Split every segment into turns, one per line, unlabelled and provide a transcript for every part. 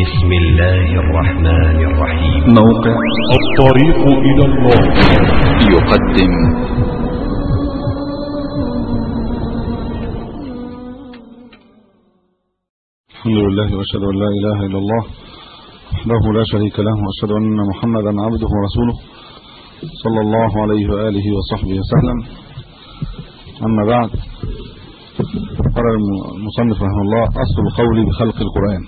بسم الله الرحمن الرحيم.
موقع الطريق إلى الله.
يقدم.
الحمد لله وأشهد أن لا إله إلا الله وحده لا شريك له وأشهد أن محمدا عبده ورسوله صلى الله عليه وآله وصحبه وسلم. أما بعد قال المصنف رحمه الله أصل القول بخلق القرآن.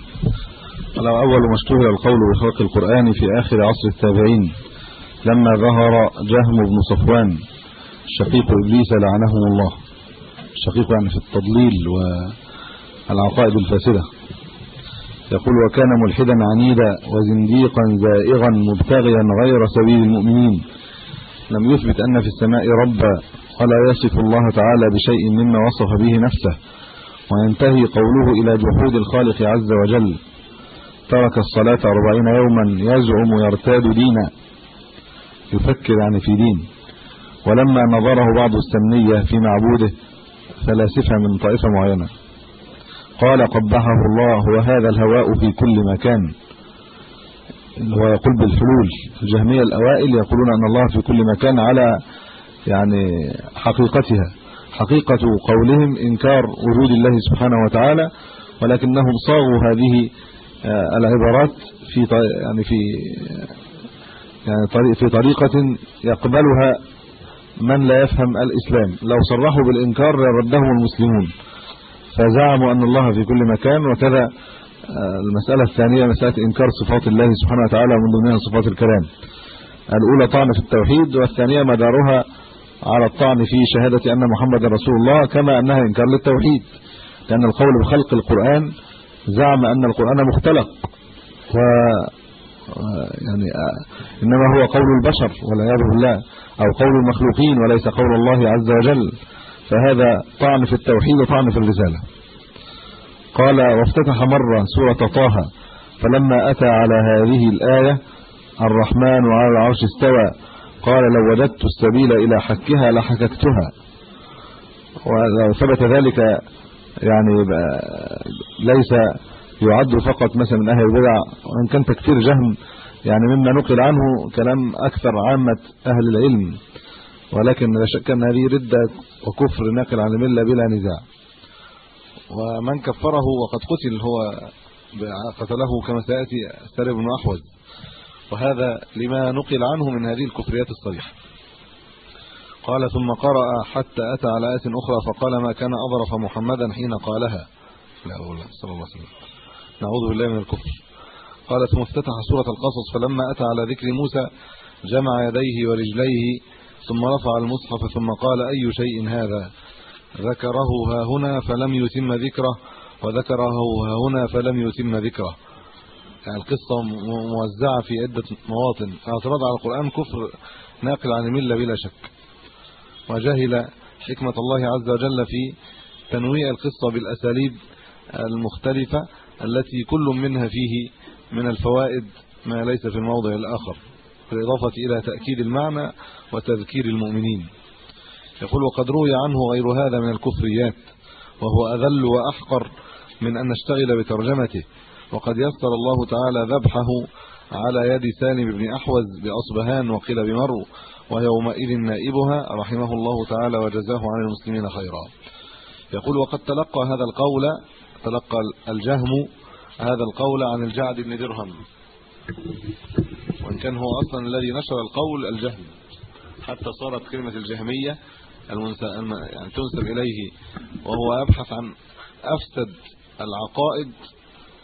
قال أول ما اشتهر القول بخلق القرآن في آخر عصر التابعين لما ظهر جهم بن صفوان شقيق إبليس لعنه الله. شقيق يعني في التضليل والعقائد الفاسدة. يقول وكان ملحدا عنيدا وزنديقا زائغا مبتغيا غير سبيل المؤمنين. لم يثبت أن في السماء ربا ولا يصف الله تعالى بشيء مما وصف به نفسه. وينتهي قوله إلى جحود الخالق عز وجل ترك الصلاة أربعين يوما يزعم يرتاد دينا. يفكر يعني في دين. ولما نظره بعض السمنية في معبوده فلاسفة من طائفة معينة. قال قبحه الله وهذا الهواء في كل مكان. هو يقول بالحلول الجهمية الأوائل يقولون أن الله في كل مكان على يعني حقيقتها. حقيقة قولهم إنكار وجود الله سبحانه وتعالى ولكنهم صاغوا هذه العبارات في يعني في يعني طريق في طريقة يقبلها من لا يفهم الإسلام. لو صرحوا بالإنكار ردهم المسلمون. فزعموا أن الله في كل مكان وكذا المسألة الثانية مسألة إنكار صفات الله سبحانه وتعالى ومن ضمنها صفات الكلام. الأولى طعن في التوحيد والثانية مدارها على الطعن في شهادة أن محمد رسول الله كما أنها إنكار للتوحيد. لأن القول بخلق القرآن زعم أن القرآن مختلق و يعني إنما هو قول البشر والعياذ بالله أو قول المخلوقين وليس قول الله عز وجل. فهذا طعن في التوحيد وطعن في الرسالة. قال وافتتح مرة سورة طه فلما أتى على هذه الآية الرحمن على العرش استوى. قال لو وجدت السبيل إلى حكها لحككتها. ولو ثبت ذلك يعني ليس يعد فقط مثلا من أهل البدع وإن كان تكفير جهم يعني مما نقل عنه كلام أكثر عامة أهل العلم. ولكن لا شك أن هذه ردة وكفر ناقل عن الملة بلا نزاع. ومن كفره وقد قتل هو قتله كما سيأتي سرب بن أحوز. وهذا لما نقل عنه من هذه الكفريات الصريحة. قال ثم قرأ حتى أتى على آية أخرى فقال ما كان أظرف محمدا حين قالها. لا أولا صلى الله عليه وسلم. نعوذ بالله من الكفر. قال ثم افتتح سورة القصص فلما أتى على ذكر موسى جمع يديه ورجليه ثم رفع المصحف ثم قال أي شيء هذا؟ ذكره ها هنا فلم يتم ذكره وذكره ها هنا فلم يتم ذكره. يعني القصة موزعة في عدة مواطن. اعتراض على القرآن كفر ناقل عن الملة بلا شك. وجهل حكمة الله عز وجل في تنويع القصة بالأساليب المختلفة التي كل منها فيه من الفوائد ما ليس في الموضع الآخر بالإضافة إلى تأكيد المعنى وتذكير المؤمنين. يقول وقد روي عنه غير هذا من الكفريات وهو أذل وأحقر من أن نشتغل بترجمته وقد يسر الله تعالى ذبحه على يد سالم بن أحوز بأصبهان وقيل بمرو ويومئذ نائبها رحمه الله تعالى وجزاه عن المسلمين خيرا. يقول وقد تلقى هذا القول تلقى الجهم هذا القول عن الجعد بن درهم. وإن كان هو أصلا الذي نشر القول الجهم. حتى صارت كلمة الجهمية يعني تنسب إليه وهو يبحث عن أفسد العقائد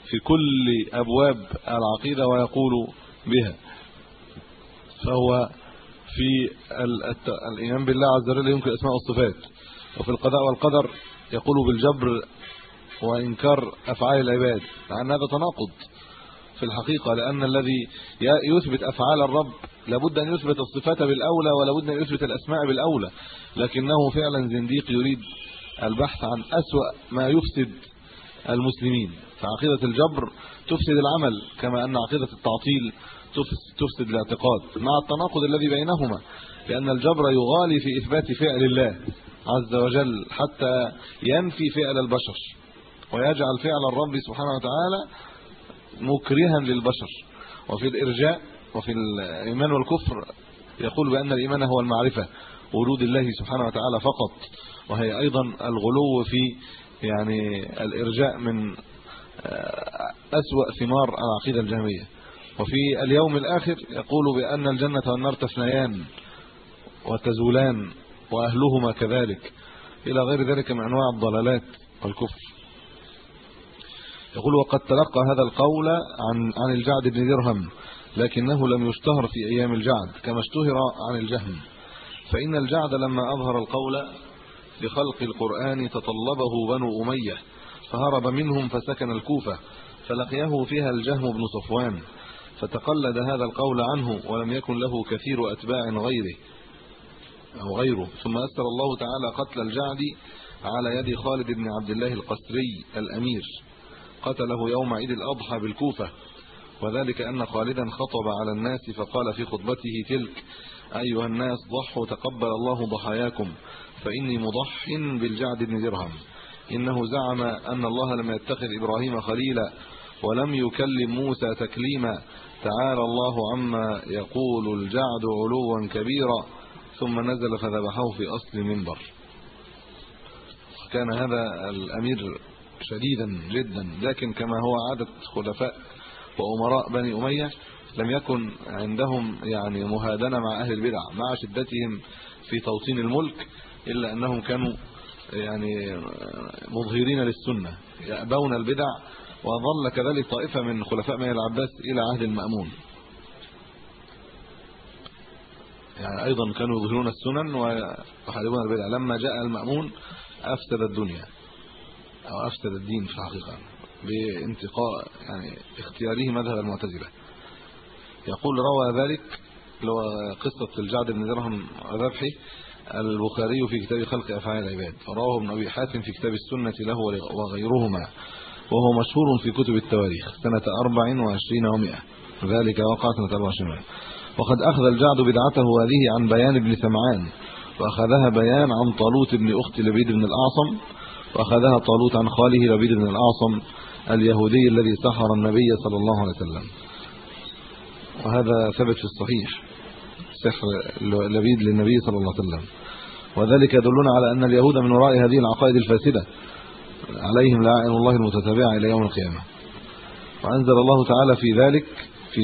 في كل أبواب العقيدة ويقول بها. فهو في الإيمان بالله عز وجل ينكر أسماء والصفات وفي القضاء والقدر يقول بالجبر وإنكار أفعال العباد. لأن هذا تناقض في الحقيقة لأن الذي يثبت أفعال الرب لابد أن يثبت الصفات بالأولى ولابد أن يثبت الأسماء بالأولى. لكنه فعلا زنديق يريد البحث عن أسوأ ما يفسد المسلمين. فعقيدة الجبر تفسد العمل كما أن عقيدة التعطيل تفسد الاعتقاد مع التناقض الذي بينهما لأن الجبر يغالي في إثبات فعل الله عز وجل حتى ينفي فعل البشر ويجعل فعل الرب سبحانه وتعالى مكرها للبشر. وفي الإرجاء وفي الإيمان والكفر يقول بأن الإيمان هو المعرفة وجود الله سبحانه وتعالى فقط. وهي أيضا الغلو في يعني الإرجاء من آه، أسوأ ثمار العقيدة الجهمية. وفي اليوم الآخر يقول بأن الجنة والنار تفنيان وتزولان وأهلهما كذلك. إلى غير ذلك من أنواع الضلالات والكفر. يقول وقد تلقى هذا القول عن عن الجعد بن درهم لكنه لم يشتهر في أيام الجعد كما اشتهر عن الجهم. فإن الجعد لما أظهر القول بخلق القرآن تطلبه بنو أمية فهرب منهم فسكن الكوفة فلقيه فيها الجهم بن صفوان. فتقلد هذا القول عنه ولم يكن له كثير أتباع غيره أو غيره. ثم أسر الله تعالى قتل الجعد على يد خالد بن عبد الله القسري الأمير. قتله يوم عيد الأضحى بالكوفة. وذلك أن خالدا خطب على الناس فقال في خطبته تلك أيها الناس ضحوا تقبل الله ضحاياكم فإني مضح بالجعد بن درهم. إنه زعم أن الله لم يتخذ إبراهيم خليلا ولم يكلم موسى تكليما تعالى الله عما يقول الجعد علوا كبيرا ثم نزل فذبحه في أصل المنبر كان هذا الأمير شديدا جدا لكن كما هو عادة خلفاء وأمراء بني أمية لم يكن عندهم يعني مهادنة مع أهل البدع مع شدتهم في توطين الملك إلا أنهم كانوا يعني مظهرين للسنة يأبون البدع وظل كذلك طائفة من خلفاء بني العباس إلى عهد المأمون. يعني أيضا كانوا يظهرون السنن ويحاربون البدع. لما جاء المأمون أفسد الدنيا أو أفسد الدين في الحقيقة بانتقاء يعني اختياره مذهب المعتزلة. يقول روى ذلك لو قصة الجعد بن درهم ذبحي البخاري في كتاب خلق أفعال العباد رواه ابن أبي حاتم في كتاب السنة له وغيرهما. وهو مشهور في كتب التواريخ سنة 24 و100 ذلك وقع سنة 24 وقد أخذ الجعد بدعته هذه عن بيان ابن سمعان وأخذها بيان عن طالوت ابن أخت لبيد بن الأعصم وأخذها طالوت عن خاله لبيد بن الأعصم اليهودي الذي سحر النبي صلى الله عليه وسلم. وهذا ثبت في الصحيح سحر لبيد للنبي صلى الله عليه وسلم. وذلك يدلنا على أن اليهود من وراء هذه العقائد الفاسدة. عليهم لعائن الله المتتابعه إلى يوم القيامة. وأنزل الله تعالى في ذلك في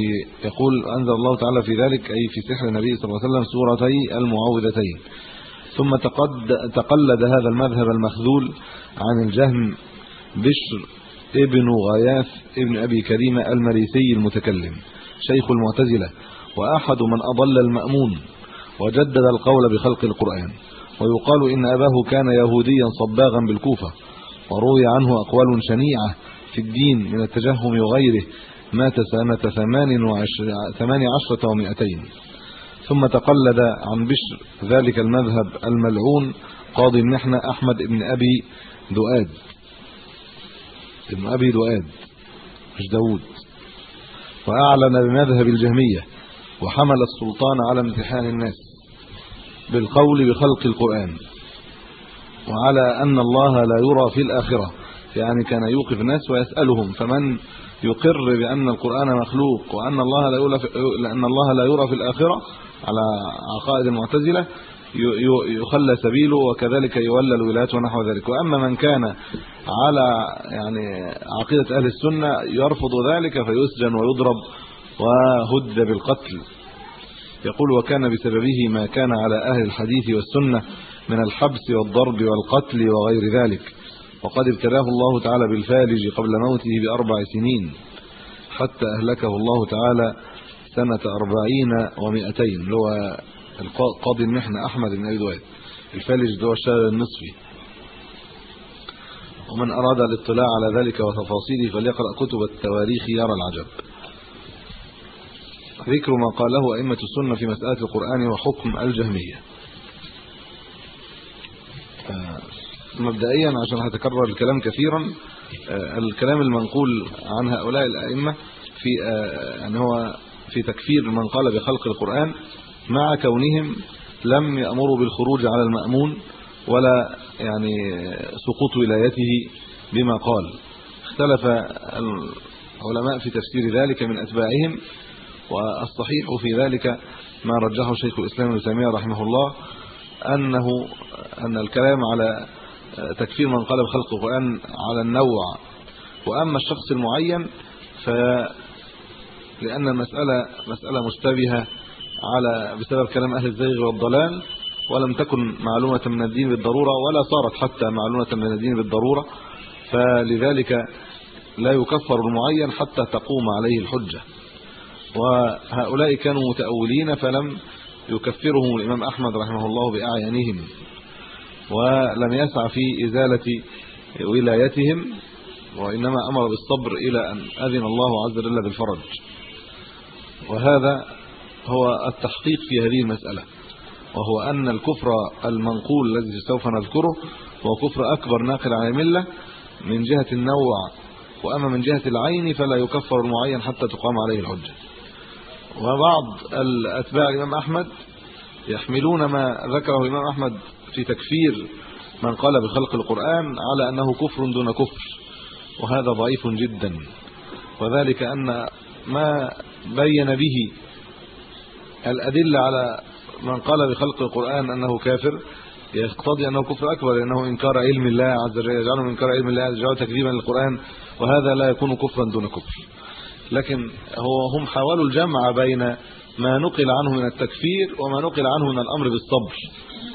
يقول أنزل الله تعالى في ذلك أي في سحر النبي صلى الله عليه وسلم سورتي المعوذتين. ثم تقد تقلد هذا المذهب المخذول عن الجهم بشر ابن غياث ابن أبي كريمه المريسي المتكلم شيخ المعتزلة وأحد من أضل المأمون وجدد القول بخلق القرآن. ويقال إن أباه كان يهوديا صباغا بالكوفة وروي عنه أقوال شنيعة في الدين من التجهم وغيره مات ثمان عشرة ومئتين. ثم تقلد عن بشر ذلك المذهب الملعون قاضي المحنة أحمد بن أبي دؤاد. ابن أبي دؤاد مش داود. وأعلن بمذهب الجهمية وحمل السلطان على امتحان الناس بالقول بخلق القرآن. وعلى أن الله لا يرى في الآخرة يعني كان يوقف الناس ويسألهم فمن يقر بأن القرآن مخلوق وأن الله لا يرى لأن الله لا يرى في الآخرة على عقائد المعتزلة يخلى سبيله وكذلك يولى الولايات ونحو ذلك. وأما من كان على يعني عقيدة أهل السنة يرفض ذلك فيسجن ويضرب وهد بالقتل. يقول وكان بسببه ما كان على أهل الحديث والسنة من الحبس والضرب والقتل وغير ذلك. وقد ابتلاه الله تعالى بالفالج قبل موته بأربع سنين حتى أهلكه الله تعالى سنة 40 و200 اللي هو القاضي المحنه أحمد بن أبي دواد الفالج ده هو الشارع النصفي. ومن أراد الاطلاع على ذلك وتفاصيله فليقرأ كتب التواريخ يرى العجب. ذكر ما قاله أئمة السنة في مسألة القرآن وحكم الجهمية. مبدئيا عشان هتكرر الكلام كثيرا آه، الكلام المنقول عن هؤلاء الأئمة في آه، يعني هو في تكفير من قال بخلق القرآن مع كونهم لم يأمروا بالخروج على المأمون ولا يعني سقوط ولايته بما قال. اختلف علماء في تفسير ذلك من أتباعهم والصحيح في ذلك ما رجحه شيخ الإسلام ابن تيمية رحمه الله أنه أن الكلام على تكفير من قال بخلق القران على النوع. وأما الشخص المعين ف لأن المسألة مسألة مشتبهة على بسبب كلام أهل الزيغ والضلال ولم تكن معلومة من الدين بالضرورة ولا صارت حتى معلومة من الدين بالضرورة. فلذلك لا يكفر المعين حتى تقوم عليه الحجة. وهؤلاء كانوا متأولين فلم يكفرهم الإمام أحمد رحمه الله بأعيانهم ولم يسعى في إزالة ولايتهم وإنما أمر بالصبر إلى أن أذن الله عز وجل بالفرج. وهذا هو التحقيق في هذه المسألة وهو أن الكفر المنقول الذي سوف نذكره هو كفر أكبر ناقل عن الملة من جهة النوع وأما من جهة العين فلا يكفر المعين حتى تقام عليه الحجة. وبعض الأتباع الإمام أحمد يحملون ما ذكره الإمام أحمد في تكفير من قال بخلق القرآن على أنه كفر دون كفر وهذا ضعيف جدا. وذلك أن ما بين به الأدلة على من قال بخلق القرآن أنه كافر يقتضي أنه كفر أكبر لأنه إنكار علم الله عز وجل يجعله من إنكار علم الله وجل تكذيبا للقرآن وهذا لا يكون كفرا دون كفر. لكن هو هم حاولوا الجمع بين ما نقل عنه من التكفير وما نقل عنه من الأمر بالصبر.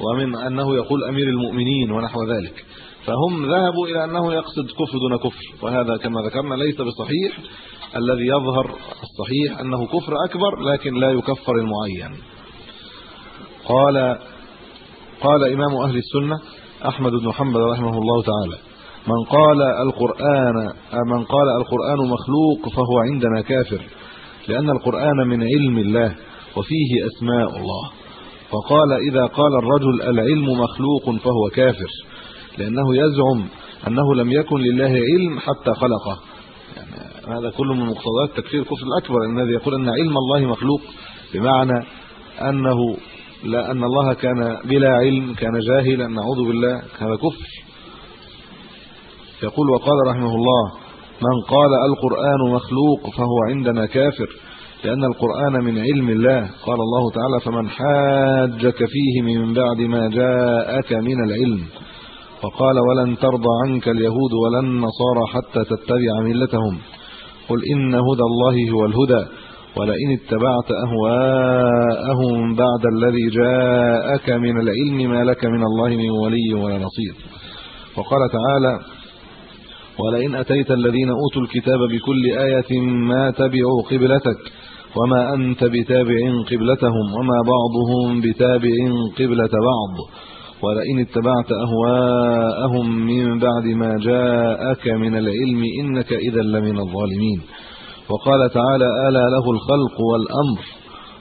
ومن أنه يقول أمير المؤمنين ونحو ذلك. فهم ذهبوا إلى أنه يقصد كفر دون كفر وهذا كما ذكرنا ليس بصحيح. الذي يظهر الصحيح أنه كفر أكبر لكن لا يكفر المعين. قال قال إمام أهل السنة أحمد بن حنبل رحمه الله تعالى من قال القرآن من قال القرآن مخلوق فهو عندنا كافر لأن القرآن من علم الله وفيه أسماء الله. فقال إذا قال الرجل العلم مخلوق فهو كافر لأنه يزعم أنه لم يكن لله علم حتى خلقه. يعني هذا كله من مقتضيات تكفير الكفر الأكبر الذي يقول أن علم الله مخلوق بمعنى أنه لا أن الله كان بلا علم كان جاهلا نعوذ بالله هذا كفر. يقول وقال رحمه الله من قال القرآن مخلوق فهو عندنا كافر. لأن القرآن من علم الله. قال الله تعالى فمن حاجك فيه من بعد ما جاءك من العلم. وقال ولن ترضى عنك اليهود ولا النصارى حتى تتبع ملتهم. قل إن هدى الله هو الهدى ولئن اتبعت أهواءهم بعد الذي جاءك من العلم ما لك من الله من ولي ولا نصير. وقال تعالى ولئن أتيت الذين أوتوا الكتاب بكل آية ما تبعوا قبلتك وما انت بتابع قبلتهم وما بعضهم بتابع قبلة بعض ولئن اتبعت اهواءهم من بعد ما جاءك من العلم انك اذا لمن الظالمين وقال تعالى الا له الخلق والامر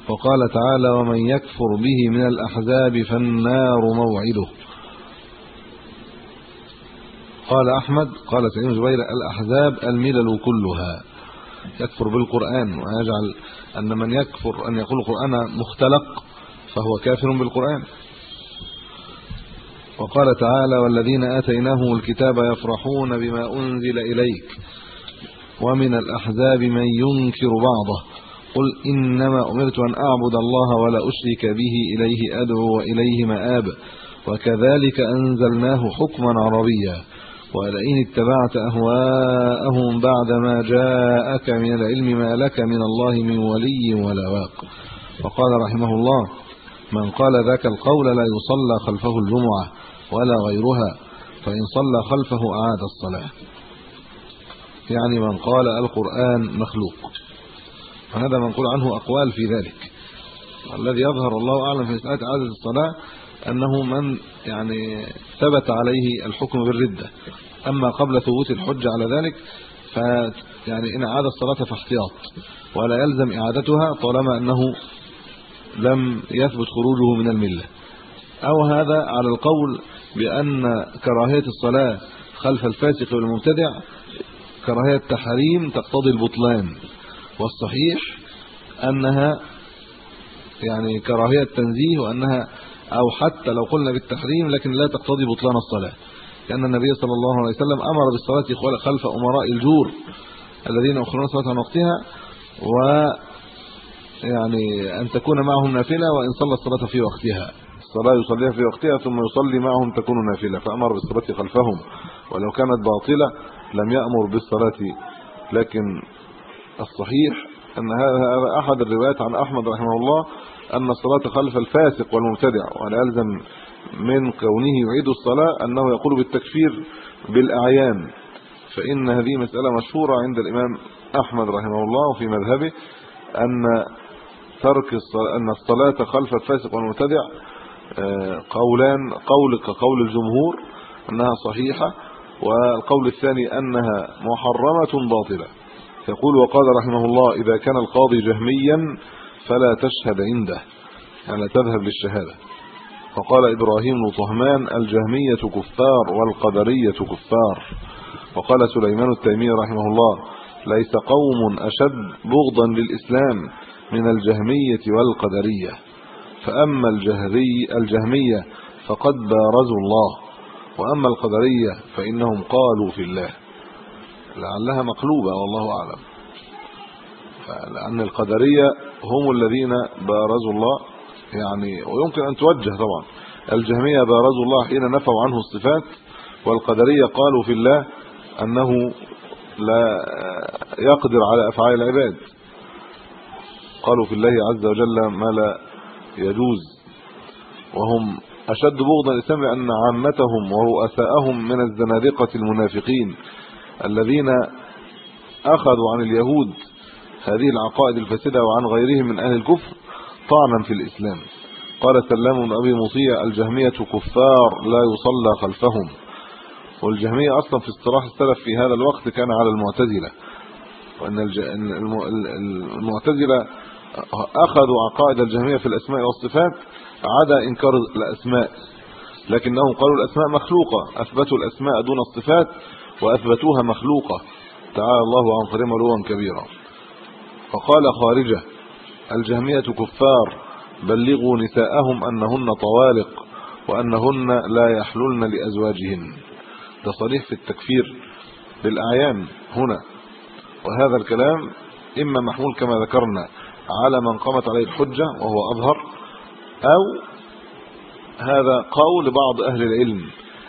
وقال تعالى ومن يكفر به من الاحزاب فالنار موعده قال احمد قال سعيد جبير الاحزاب الملل كلها يكفر بالقران ويجعل أن من يكفر أن يقول القرآن مختلق فهو كافر بالقرآن. وقال تعالى والذين آتيناهم الكتاب يفرحون بما أنزل إليك ومن الأحزاب من ينكر بعضه. قل إنما أمرت أن أعبد الله ولا أشرك به إليه أدعو وإليه مآب. وكذلك أنزلناه حكما عربيا. ولئن اتبعت أهواءهم بعد ما جاءك من العلم ما لك من الله من ولي ولا واق. وقال رحمه الله من قال ذاك القول لا يصلى خلفه الجمعة ولا غيرها فإن صلى خلفه أعاد الصلاة. يعني من قال القرآن مخلوق. وهذا منقول عنه أقوال في ذلك. والذي يظهر الله أعلم في مساله اعاده الصلاة أنه من يعني ثبت عليه الحكم بالردة. أما قبل ثبوت الحجة على ذلك ف يعني إن عاد الصلاة فاحتياط. ولا يلزم إعادتها طالما أنه لم يثبت خروجه من الملة. أو هذا على القول بأن كراهية الصلاة خلف الفاسق والمبتدع كراهية التحريم تقتضي البطلان. والصحيح أنها يعني كراهية تنزيه وأنها أو حتى لو قلنا بالتحريم لكن لا تقتضي بطلان الصلاة. لأن النبي صلى الله عليه وسلم أمر بالصلاة خلف أمراء الجور الذين يؤخرون الصلاة عن وقتها و يعني أن تكون معهم نافلة وإن صلى الصلاة في وقتها. الصلاة يصليها في وقتها ثم يصلي معهم تكون نافلة. فأمر بالصلاة خلفهم. ولو كانت باطلة لم يأمر بالصلاة. لكن الصحيح أن هذا أحد الروايات عن أحمد رحمه الله أن الصلاة خلف الفاسق والمبتدع ولا يلزم من كونه يعيد الصلاة أنه يقول بالتكفير بالأعيان. فإن هذه مسألة مشهورة عند الإمام أحمد رحمه الله وفي مذهبه أن ترك الصلاة أن الصلاة خلف الفاسق والمبتدع آه، قولان قول كقول الجمهور أنها صحيحة والقول الثاني أنها محرمة باطلة. يقول وقال رحمه الله إذا كان القاضي جهميا فلا تشهد عنده يعني تذهب للشهادة. وقال إبراهيم طهمان الجهمية كفار والقدرية كفار. وقال سليمان التيمي رحمه الله ليس قوم أشد بغضا للإسلام من الجهمية والقدرية. فأما الجهري الجهمية فقد بارزوا الله. وأما القدرية فإنهم قالوا في الله. لعلها مقلوبة والله أعلم. لأن القدرية هم الذين بارزوا الله يعني ويمكن أن توجه طبعا. الجهمية بارزوا الله حين نفوا عنه الصفات والقدرية قالوا في الله أنه لا يقدر على أفعال العباد. قالوا في الله عز وجل ما لا يجوز. وهم أشد بغضا للاسلام لأن عامتهم ورؤساءهم من الزنادقة المنافقين الذين أخذوا عن اليهود هذه العقائد الفاسدة وعن غيرهم من أهل الكفر طعنا في الإسلام. قال سلام بن أبي مطيع الجهمية كفار لا يصلى خلفهم. والجهمية أصلا في اصطلاح السلف في هذا الوقت كان على المعتزلة. وإن المعتزلة أخذوا عقائد الجهمية في الأسماء والصفات عدا إنكار الأسماء. لكنهم قالوا الأسماء مخلوقة أثبتوا الأسماء دون الصفات وأثبتوها مخلوقة. تعالى الله عن قديم علوا كبيرا. فقال خارجه الجهمية كفار بلغوا نساءهم أنهن طوالق وأنهن لا يحللن لأزواجهن. ده صريح في التكفير بالأعيان هنا. وهذا الكلام إما محمول كما ذكرنا على من قامت عليه الحجة وهو أظهر أو هذا قول بعض أهل العلم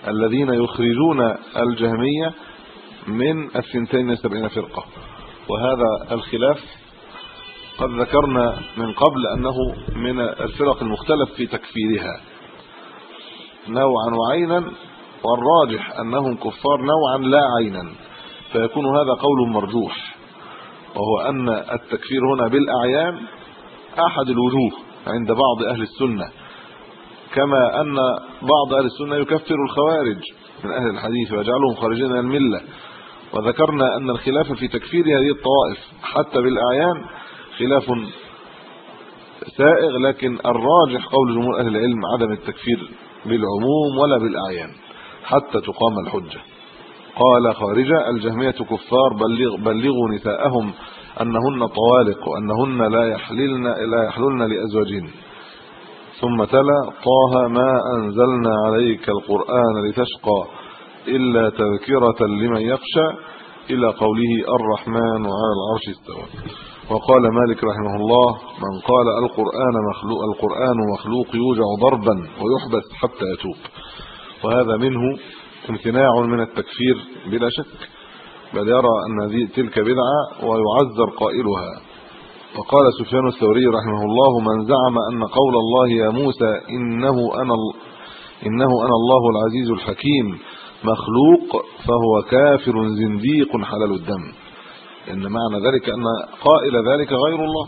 الذين يخرجون الجهمية من الثنتين سبعين فرقة. وهذا الخلاف قد ذكرنا من قبل أنه من الفرق المختلف في تكفيرها. نوعا وعينا والراجح أنهم كفار نوعا لا عينا فيكون هذا قول مرجوح وهو أن التكفير هنا بالأعيان أحد الوجوه عند بعض أهل السنة كما أن بعض أهل السنة يكفر الخوارج من أهل الحديث ويجعلهم خارجين من الملة. وذكرنا أن الخلاف في تكفير هذه الطوائف حتى بالأعيان خلاف سائغ لكن الراجح قول جمهور أهل العلم عدم التكفير بالعموم ولا بالأعيان حتى تقام الحجة. قال خارجه الجهمية كفار بلغ بلغوا نساءهم أنهن طوالق وانهن لا يحللن لا يحللن لأزواجهن. ثم تلا طه ما أنزلنا عليك القرآن لتشقى إلا تذكرة لمن يخشى إلى قوله الرحمن على العرش استوى. وقال مالك رحمه الله من قال القرآن مخلوق القرآن مخلوق يوجع ضربا ويحبس حتى يتوب. وهذا منه امتناع من التكفير بلا شك بل يرى أن تلك بدعة ويعذر قائلها. وقال سفيان الثوري رحمه الله من زعم أن قول الله يا موسى إنه أنا إنه أنا الله العزيز الحكيم مخلوق فهو كافر زنديق حلال الدم. إن معنى ذلك أن قائل ذلك غير الله.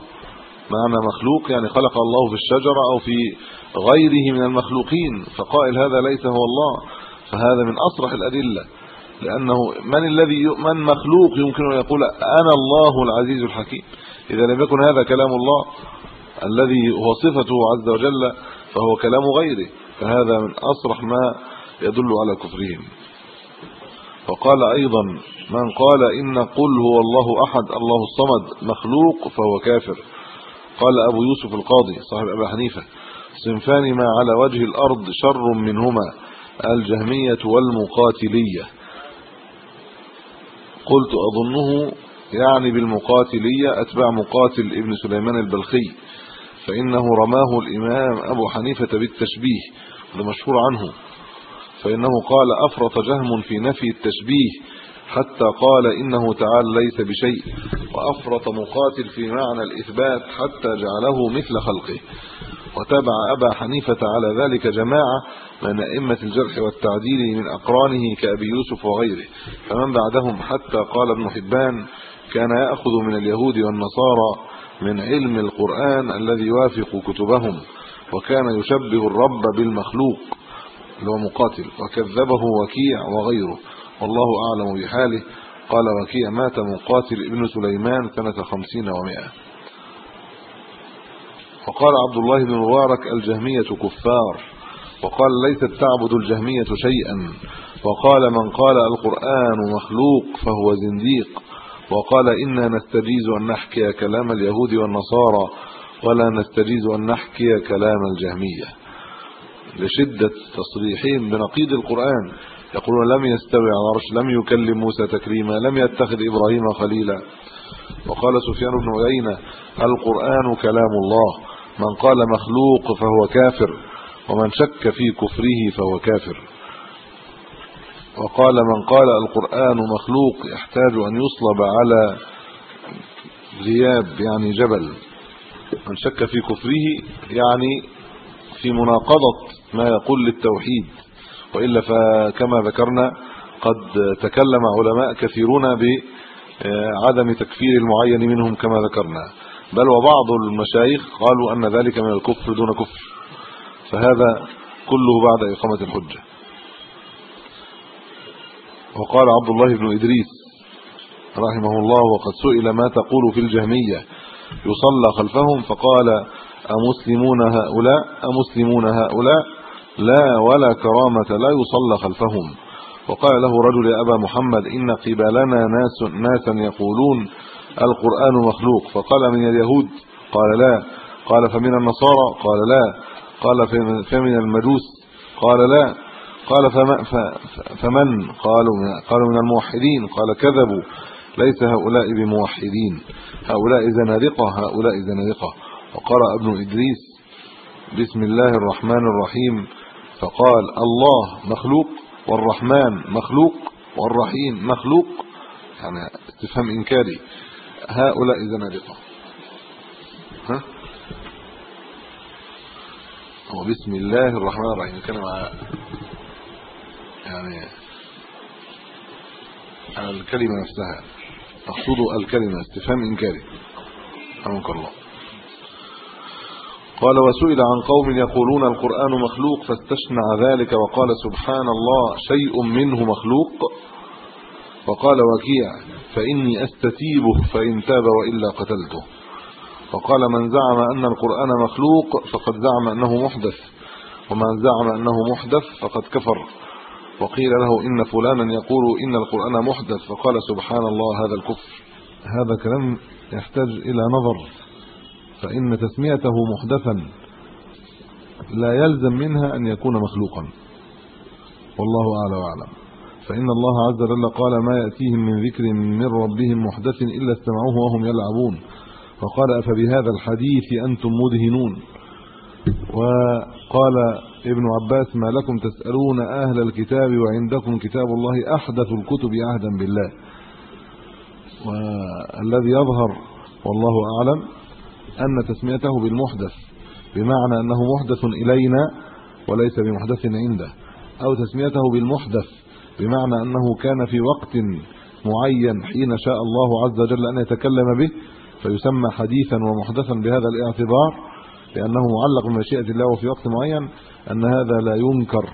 معنى مخلوق يعني خلق الله في الشجرة أو في غيره من المخلوقين فقائل هذا ليس هو الله فهذا من أصرح الأدلة. لأنه من الذي من مخلوق يمكن أن يقول أنا الله العزيز الحكيم؟ إذا لم يكن هذا كلام الله الذي هو صفته عز وجل فهو كلام غيره فهذا من أصرح ما يدل على كفرهم. وقال أيضا من قال إن قل هو الله أحد الله الصمد مخلوق فهو كافر. قال أبو يوسف القاضي صاحب ابي حنيفة صنفان ما على وجه الأرض شر منهما الجهمية والمقاتلية. قلت أظنه يعني بالمقاتلية أتباع مقاتل ابن سليمان البلخي فإنه رماه الإمام أبو حنيفة بالتشبيه هذا مشهور عنه. فإنه قال أفرط جهم في نفي التشبيه حتى قال إنه تعالى ليس بشيء وأفرط مقاتل في معنى الإثبات حتى جعله مثل خلقه وتابع أبا حنيفة على ذلك جماعة من أئمة الجرح والتعديل من أقرانه كأبي يوسف وغيره فمن بعدهم حتى قال ابن حبان كان يأخذ من اليهود والنصارى من علم القرآن الذي يوافق كتبهم وكان يشبه الرب بالمخلوق اللي هو مقاتل وكذبه وكيع وغيره. والله أعلم بحاله. قال وكيع مات مقاتل ابن سليمان سنة خمسين ومائة. وقال عبد الله بن مبارك الجهمية كفار. وقال ليست تعبد الجهمية شيئا. وقال من قال القرآن مخلوق فهو زنديق. وقال إنا نستجيز أن نحكي كلام اليهود والنصارى ولا نستجيز أن نحكي كلام الجهمية. لشدة تصريحهم بنقيض القرآن. يقولون لم يستوي على العرش لم يكلم موسى تكريما لم يتخذ إبراهيم خليلا. وقال سفيان بن عيينة القرآن كلام الله من قال مخلوق فهو كافر ومن شك في كفره فهو كافر. وقال من قال القرآن مخلوق يحتاج أن يصلب على غياب يعني جبل. من شك في كفره يعني في مناقضة ما يقول للتوحيد وإلا فكما ذكرنا قد تكلم علماء كثيرون بعدم تكفير المعين منهم كما ذكرنا. بل وبعض المشايخ قالوا أن ذلك من الكفر دون كفر فهذا كله بعد إقامة الحجة. وقال عبد الله بن إدريس رحمه الله وقد سئل ما تقول في الجهمية يصلى خلفهم فقال أمسلمون هؤلاء؟ أمسلمون هؤلاء؟ لا ولا كرامة لا يصلى خلفهم. وقال له رجل يا أبا محمد إن قبالنا ناس ناسا يقولون القرآن مخلوق. فقال من اليهود؟ قال لا. قال فمن النصارى؟ قال لا. قال فمن المجوس؟ قال لا. قال فمن؟ قالوا قالوا من الموحدين. قال كذبوا. ليس هؤلاء بموحدين. هؤلاء زنادقة هؤلاء زنادقة. وقرأ ابن إدريس بسم الله الرحمن الرحيم فقال الله مخلوق والرحمن مخلوق والرحيم مخلوق. يعني استفهام إنكاري. هؤلاء زنادقه ها؟ هو بسم الله الرحمن الرحيم. كان مع يعني على الكلمة نفسها. اقصد الكلمة استفهام إنكاري. أمك الله. قال وسئل عن قوم يقولون القرآن مخلوق فاستشنع ذلك وقال سبحان الله شيء منه مخلوق وقال وكيع فإني أستتيبه فإن تاب وإلا قتلته وقال من زعم أن القرآن مخلوق فقد زعم أنه محدث ومن زعم أنه محدث فقد كفر وقيل له إن فلانا يقول إن القرآن محدث فقال سبحان الله هذا الكفر هذا كلام يحتاج إلى نظر. فإن تسميته محدثا لا يلزم منها أن يكون مخلوقا. والله أعلى وأعلم. فإن الله عز وجل قال ما يأتيهم من ذكر من ربهم محدث إلا استمعوه وهم يلعبون. وقال أفبهذا الحديث أنتم مدهنون؟ وقال ابن عباس ما لكم تسألون أهل الكتاب وعندكم كتاب الله أحدث الكتب عهدا بالله. والذي يظهر والله أعلم. أن تسميته بالمحدث بمعنى أنه محدث إلينا وليس بمحدث عنده أو تسميته بالمحدث بمعنى أنه كان في وقت معين حين شاء الله عز وجل أن يتكلم به فيسمى حديثا ومحدثا بهذا الاعتبار لأنه معلق بمشيئة الله وفي وقت معين أن هذا لا ينكر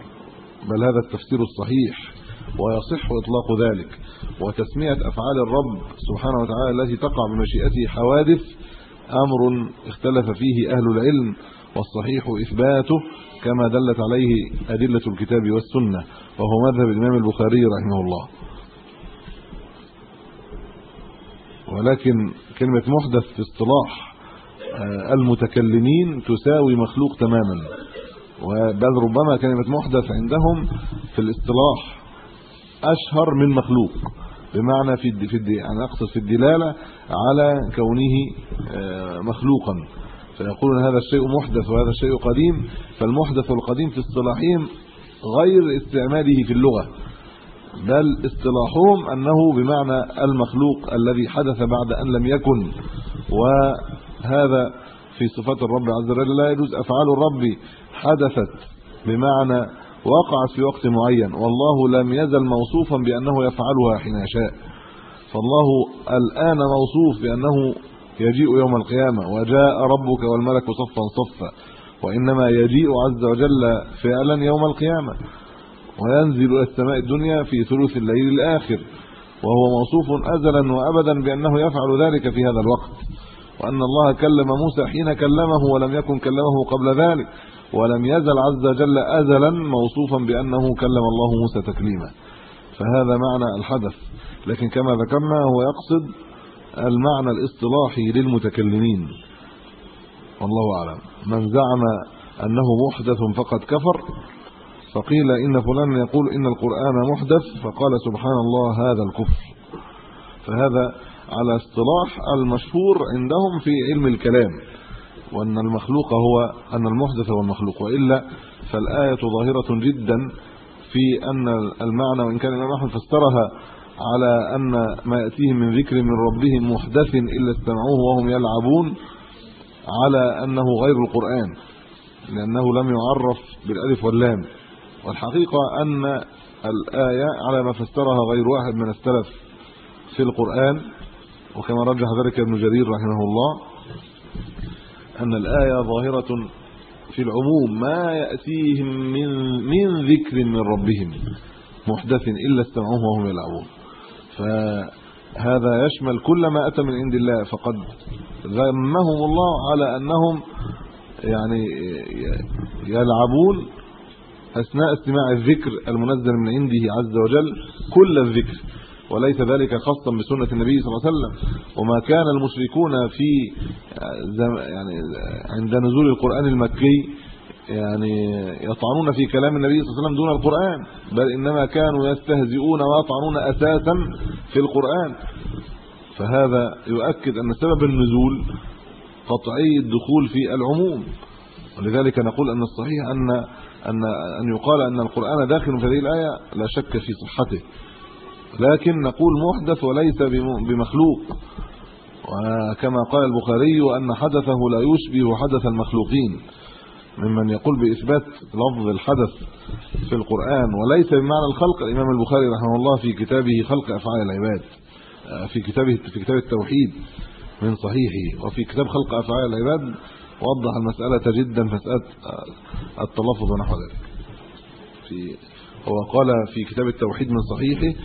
بل هذا التفسير الصحيح ويصح إطلاق ذلك. وتسمية أفعال الرب سبحانه وتعالى التي تقع بمشيئته حوادث أمر اختلف فيه أهل العلم والصحيح إثباته كما دلت عليه أدلة الكتاب والسنة وهو مذهب الإمام البخاري رحمه الله. ولكن كلمة محدث في اصطلاح آه، المتكلمين تساوي مخلوق تماما. وبل ربما كلمة محدث عندهم في الاصطلاح أشهر من مخلوق. بمعنى في. في الد... يعني أقصد في الدلالة على كونه مخلوقا فيقولون هذا الشيء محدث وهذا الشيء قديم فالمحدث والقديم في اصطلاحهم غير استعماله في اللغة بل اصطلاحهم أنه بمعنى المخلوق الذي حدث بعد أن لم يكن وهذا في صفات الرب عز وجل لا يجوز أفعال الرب حدثت بمعنى وقعت في وقت معين والله لم يزل موصوفا بأنه يفعلها حين يشاء فالله الآن موصوف بأنه يجيء يوم القيامة وجاء ربك والملك صفا صفا وإنما يجيء عز وجل فعلا يوم القيامة. وينزل إلى السماء الدنيا في ثلث الليل الآخر وهو موصوف ازلا وابدا بأنه يفعل ذلك في هذا الوقت. وأن الله كلم موسى حين كلمه ولم يكن كلمه قبل ذلك. ولم يزل عز وجل أزلا موصوفا بأنه كلم الله موسى تكليما. فهذا معنى الحدث. لكن كما ذكرنا هو يقصد المعنى الاصطلاحي للمتكلمين. والله أعلم. من زعم أنه محدث فقد كفر فقيل إن فلان يقول إن القرآن محدث فقال سبحان الله هذا الكفر. فهذا على اصطلاح المشهور عندهم في علم الكلام. وأن المخلوق هو أن المحدث هو المخلوق. وإلا فالآية ظاهرة جدا في أن المعنى وإن كان الامام احمد فسرها على أن ما ياتيهم من ذكر من ربهم محدث إلا استمعوه وهم يلعبون على أنه غير القرآن لأنه لم يعرف بالألف واللام. والحقيقة أن الآية على ما فسرها غير واحد من السلف في القرآن وكما رجح ذلك ابن جرير رحمه الله أن الآية ظاهرة في العموم ما يأتيهم من من ذكر من ربهم محدث إلا استمعوه وهم يلعبون. فهذا يشمل كل ما أتى من عند الله. فقد ذمهم الله على أنهم يعني يلعبون أثناء استماع الذكر المنزل من عنده عز وجل كل الذكر. وليس ذلك خاصا بسنة النبي صلى الله عليه وسلم. وما كان المشركون في يعني عند نزول القرآن المكي يعني يطعنون في كلام النبي صلى الله عليه وسلم دون القرآن بل إنما كانوا يستهزئون ويطعنون أساسا في القرآن. فهذا يؤكد أن سبب النزول قطعي الدخول في العموم. ولذلك نقول أن الصحيح أن أن أن يقال أن القرآن داخل في هذه الآية لا شك في صحته. لكن نقول محدث وليس بمخلوق. وكما قال البخاري أن حدثه لا يشبه حدث المخلوقين ممن يقول بإثبات لفظ الحدث في القرآن وليس بمعنى الخلق. الإمام البخاري رحمه الله في كتابه خلق أفعال العباد في كتابه في كتاب التوحيد من صحيحه وفي كتاب خلق أفعال العباد وضح المسألة جدا مساله التلفظ ونحو ذلك. في هو قال في كتاب التوحيد من صحيحه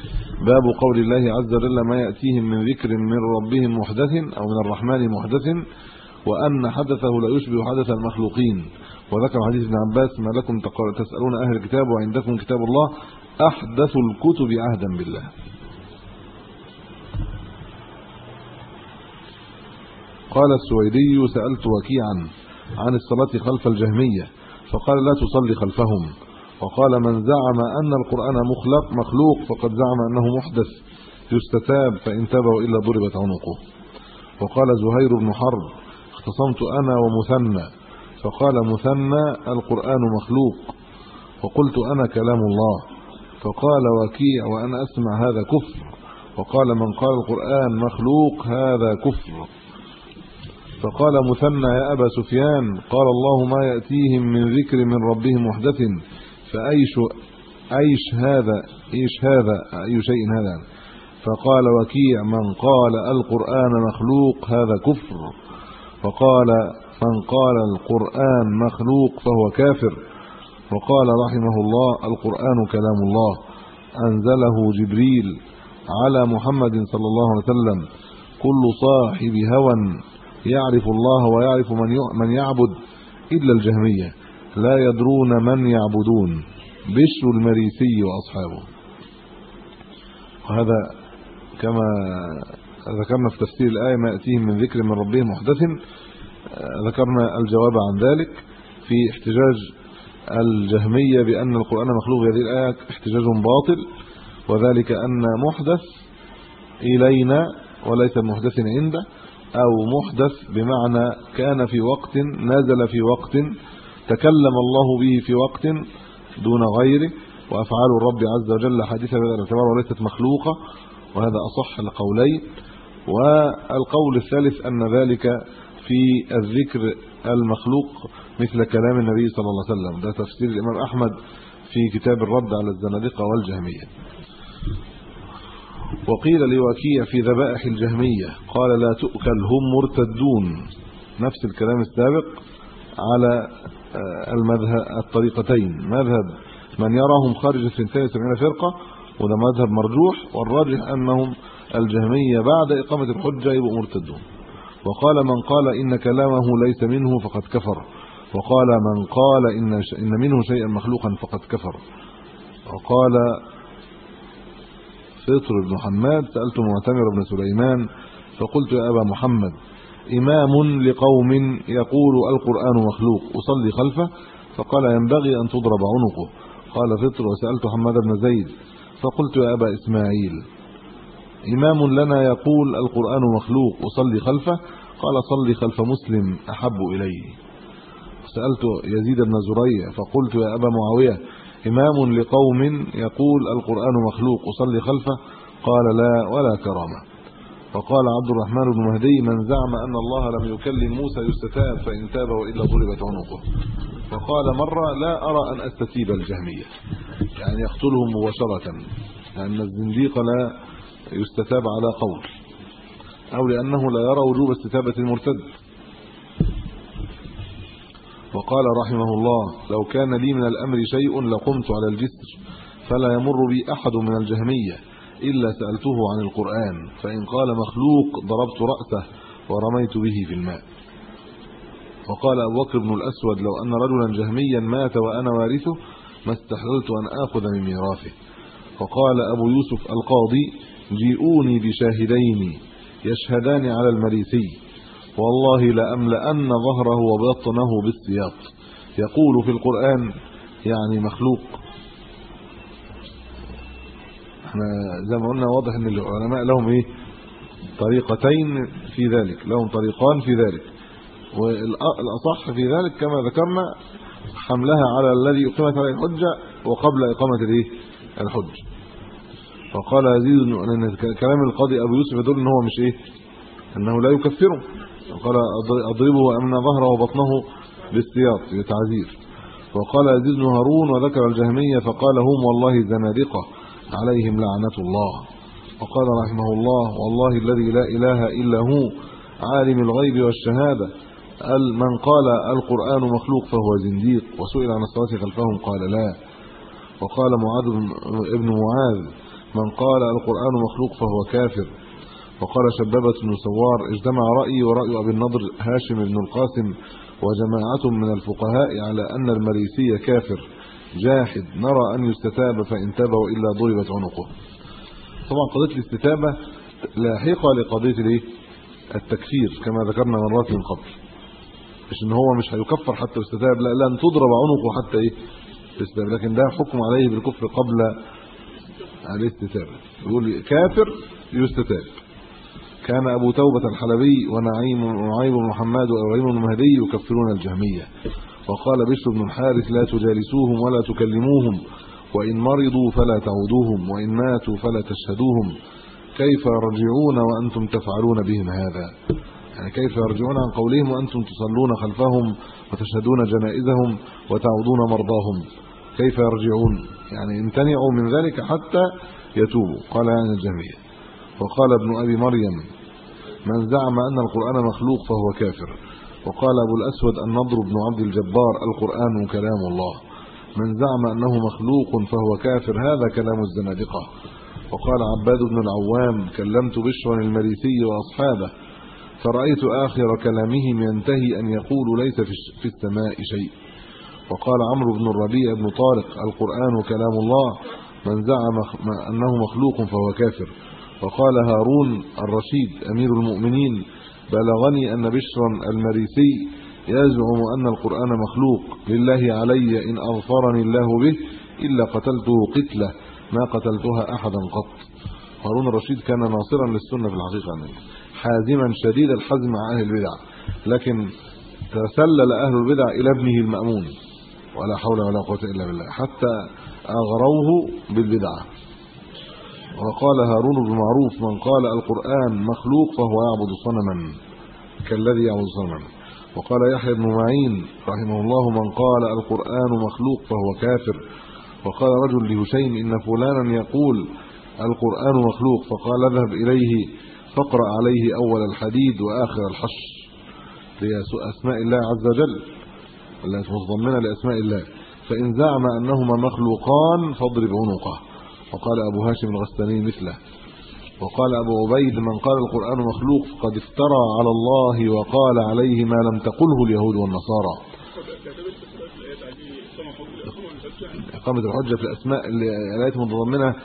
باب قول الله عز وجل ما يأتيهم من ذكر من ربهم محدث أو من الرحمن محدث وأن حدثه لا يشبه حدث المخلوقين. وذكر حديث ابن عباس ما لكم تسألون أهل الكتاب وعندكم كتاب الله أحدث الكتب عهدا بالله. قال السويدي سألت وكيعا عن الصلاة خلف الجهمية فقال لا تصلي خلفهم. وقال من زعم أن القرآن مخلق مخلوق فقد زعم أنه محدث يستتاب فإن تاب إلا ضربت عنقه. وقال زهير بن حرب اختصمت أنا ومثنى. فقال مثنى القرآن مخلوق. وقلت أنا كلام الله. فقال وكيع وأنا أسمع هذا كفر. وقال من قال القرآن مخلوق هذا كفر. فقال مثنى يا أبا سفيان قال الله ما يأتيهم من ذكر من ربهم محدث. فأيش أيش هذا؟ إيش هذا؟ أي شيء هذا؟ فقال وكيع من قال القرآن مخلوق هذا كفر. وقال من قال القرآن مخلوق فهو كافر. وقال رحمه الله القرآن كلام الله. أنزله جبريل على محمد صلى الله عليه وسلم. كل صاحب هوى يعرف الله ويعرف من من يعبد إلا الجهمية. لا يدرون من يعبدون. بشر المريسي وأصحابه. وهذا كما ذكرنا في تفسير الآية ما ياتيهم من ذكر من ربهم محدث ذكرنا الجواب عن ذلك في احتجاج الجهمية بأن القرآن مخلوق هذه الآية احتجاج باطل وذلك أن محدث إلينا وليس محدث عنده أو محدث بمعنى كان في وقت نزل في وقت تكلم الله به في وقت دون غيره وأفعال الرب عز وجل حادثه بهذا الاعتبار وليست مخلوقة وهذا أصح القولين. والقول الثالث أن ذلك في الذكر المخلوق مثل كلام النبي صلى الله عليه وسلم. ده تفسير الإمام أحمد في كتاب الرد على الزنادقة والجهمية. وقيل لوكيع في ذبائح الجهمية قال لا تؤكل هم مرتدون. نفس الكلام السابق على المذهب الطريقتين. مذهب من يراهم خارج الثنتين فرقة وده مذهب مرجوح والراجح أنهم الجهمية بعد إقامة الحجة يبقوا مرتدون. وقال من قال إن كلامه ليس منه فقد كفر. وقال من قال إن إن منه شيئا مخلوقا فقد كفر. وقال فطر بن حماد سألت معتمر بن سليمان فقلت يا أبا محمد إمام لقوم يقول القرآن مخلوق أصلي خلفه فقال ينبغي أن تضرب عنقه. قال فطر وسألت حماد بن زيد فقلت يا أبا إسماعيل إمام لنا يقول القرآن مخلوق أصلي خلفه؟ قال صلي خلف مسلم أحب الي سألت يزيد بن زريع فقلت يا أبا معاوية إمام لقوم يقول القرآن مخلوق أصلي خلفه؟ قال لا ولا كرامة. فقال عبد الرحمن بن مهدي من زعم أن الله لم يكلم موسى يستتاب فإن تاب وإلا ضربت عنقه. فقال مرة لا أرى أن أستتيب الجهمية. يعني يقتلهم مباشرة لأن الزنديق لا يستتاب على قول أو لأنه لا يرى وجوب استتابة المرتد. وقال رحمه الله لو كان لي من الأمر شيء لقمت على الجسر فلا يمر بي أحد من الجهمية. إلا سألته عن القرآن فإن قال مخلوق ضربت رأسه ورميت به في الماء. وقال أبو بكر بن الأسود لو أن رجلا جهميا مات وأنا وارثه ما استحللت أن آخذ من ميراثه. وقال أبو يوسف القاضي جيئوني بشاهدين يشهدان على المريسي والله لأملأن ظهره وبطنه بالسياط يقول في القرآن يعني مخلوق. إحنا زي ما قلنا واضح إن العلماء لهم إيه؟ طريقتين في ذلك لهم طريقان في ذلك. والأصح في ذلك كما ذكرنا حملها على الذي اقيمت عليه الحجة وقبل إقامة الإيه؟ الحجة. فقال يزيد إن كلام القاضي أبو يوسف يدل إن هو مش إيه؟ إنه لا يكفره. قال أضربه وامن ظهره وبطنه بالسياط لتعذير. وقال يزيد هارون وذكر الجهمية فقال هم والله زنادقة. عليهم لعنة الله. وقال رحمه الله والله الذي لا إله إلا هو عالم الغيب والشهادة. من قال القرآن مخلوق فهو زنديق. وسئل عن الصلاة خلفهم قال لا. وقال معاذ ابن معاذ من قال القرآن مخلوق فهو كافر. وقال شبابة بن سوار اجتمع رأيي ورأي أبي النضر هاشم بن القاسم وجماعة من الفقهاء على أن المريسي كافر. جاحد نرى أن يستتاب فإن تاب وإلا ضربت عنقه. طبعا قضية الاستتابة لاحقة لقضية الإيه؟ التكفير كما ذكرنا مرات من قبل. مش إن هو مش هيكفر حتى يستتاب لا لن تضرب عنقه حتى إيه؟ يستتاب لكن ده حكم عليه بالكفر قبل الاستتابه يقول كافر يستتاب. كان أبو توبة الحلبي ونعيم ونعيم محمد وإبراهيم بن مهدي يكفرون الجهمية. وقال بشر بن الحارث لا تجالسوهم ولا تكلموهم وإن مرضوا فلا تعودوهم وإن ماتوا فلا تشهدوهم. كيف يرجعون وأنتم تفعلون بهم هذا؟ يعني كيف يرجعون عن قولهم وأنتم تصلون خلفهم وتشهدون جنائزهم وتعودون مرضاهم؟ كيف يرجعون؟ يعني امتنعوا من ذلك حتى يتوبوا. قال يعني الجميع. وقال ابن أبي مريم من زعم أن القرآن مخلوق فهو كافر. وقال أبو الأسود النضر بن عبد الجبار القرآن كلام الله. من زعم أنه مخلوق فهو كافر هذا كلام الزنادقة. وقال عباد بن العوام كلمت بشرا المريسي وأصحابه فرأيت آخر كلامهم ينتهي أن يقول ليس في السماء شيء. وقال عمرو بن الربيع بن طارق القرآن كلام الله من زعم أنه مخلوق فهو كافر. وقال هارون الرشيد أمير المؤمنين بلغني أن بشرا المريسي يزعم أن القرآن مخلوق. لله علي إن اغفرني الله به إلا قتلته قتلة ما قتلتها أحدا قط. هارون الرشيد كان ناصرا للسنة في الحقيقة حازما شديد الحزم مع أهل البدع لكن تسلل أهل البدع إلى ابنه المأمون ولا حول ولا قوة إلا بالله حتى أغروه بالبدعة. وقال هارون بن معروف من قال القرآن مخلوق فهو يعبد صنما كالذي يعبد صنما. وقال يحيى بن معين رحمه الله من قال القرآن مخلوق فهو كافر. وقال رجل لهشيم إن فلانا يقول القرآن مخلوق. فقال اذهب إليه فاقرأ عليه أول الحديد وآخر الحشر. لأسماء الله عز وجل. التي متضمنة لأسماء الله. فإن زعم أنهما مخلوقان فاضرب عنقه. وقال أبو هاشم الغساني مثله. وقال أبو عبيد من قال القرآن مخلوق فقد افترى على الله وقال عليه ما لم تقله اليهود والنصارى. إقامة الحجة في الأسماء الايات متضمنة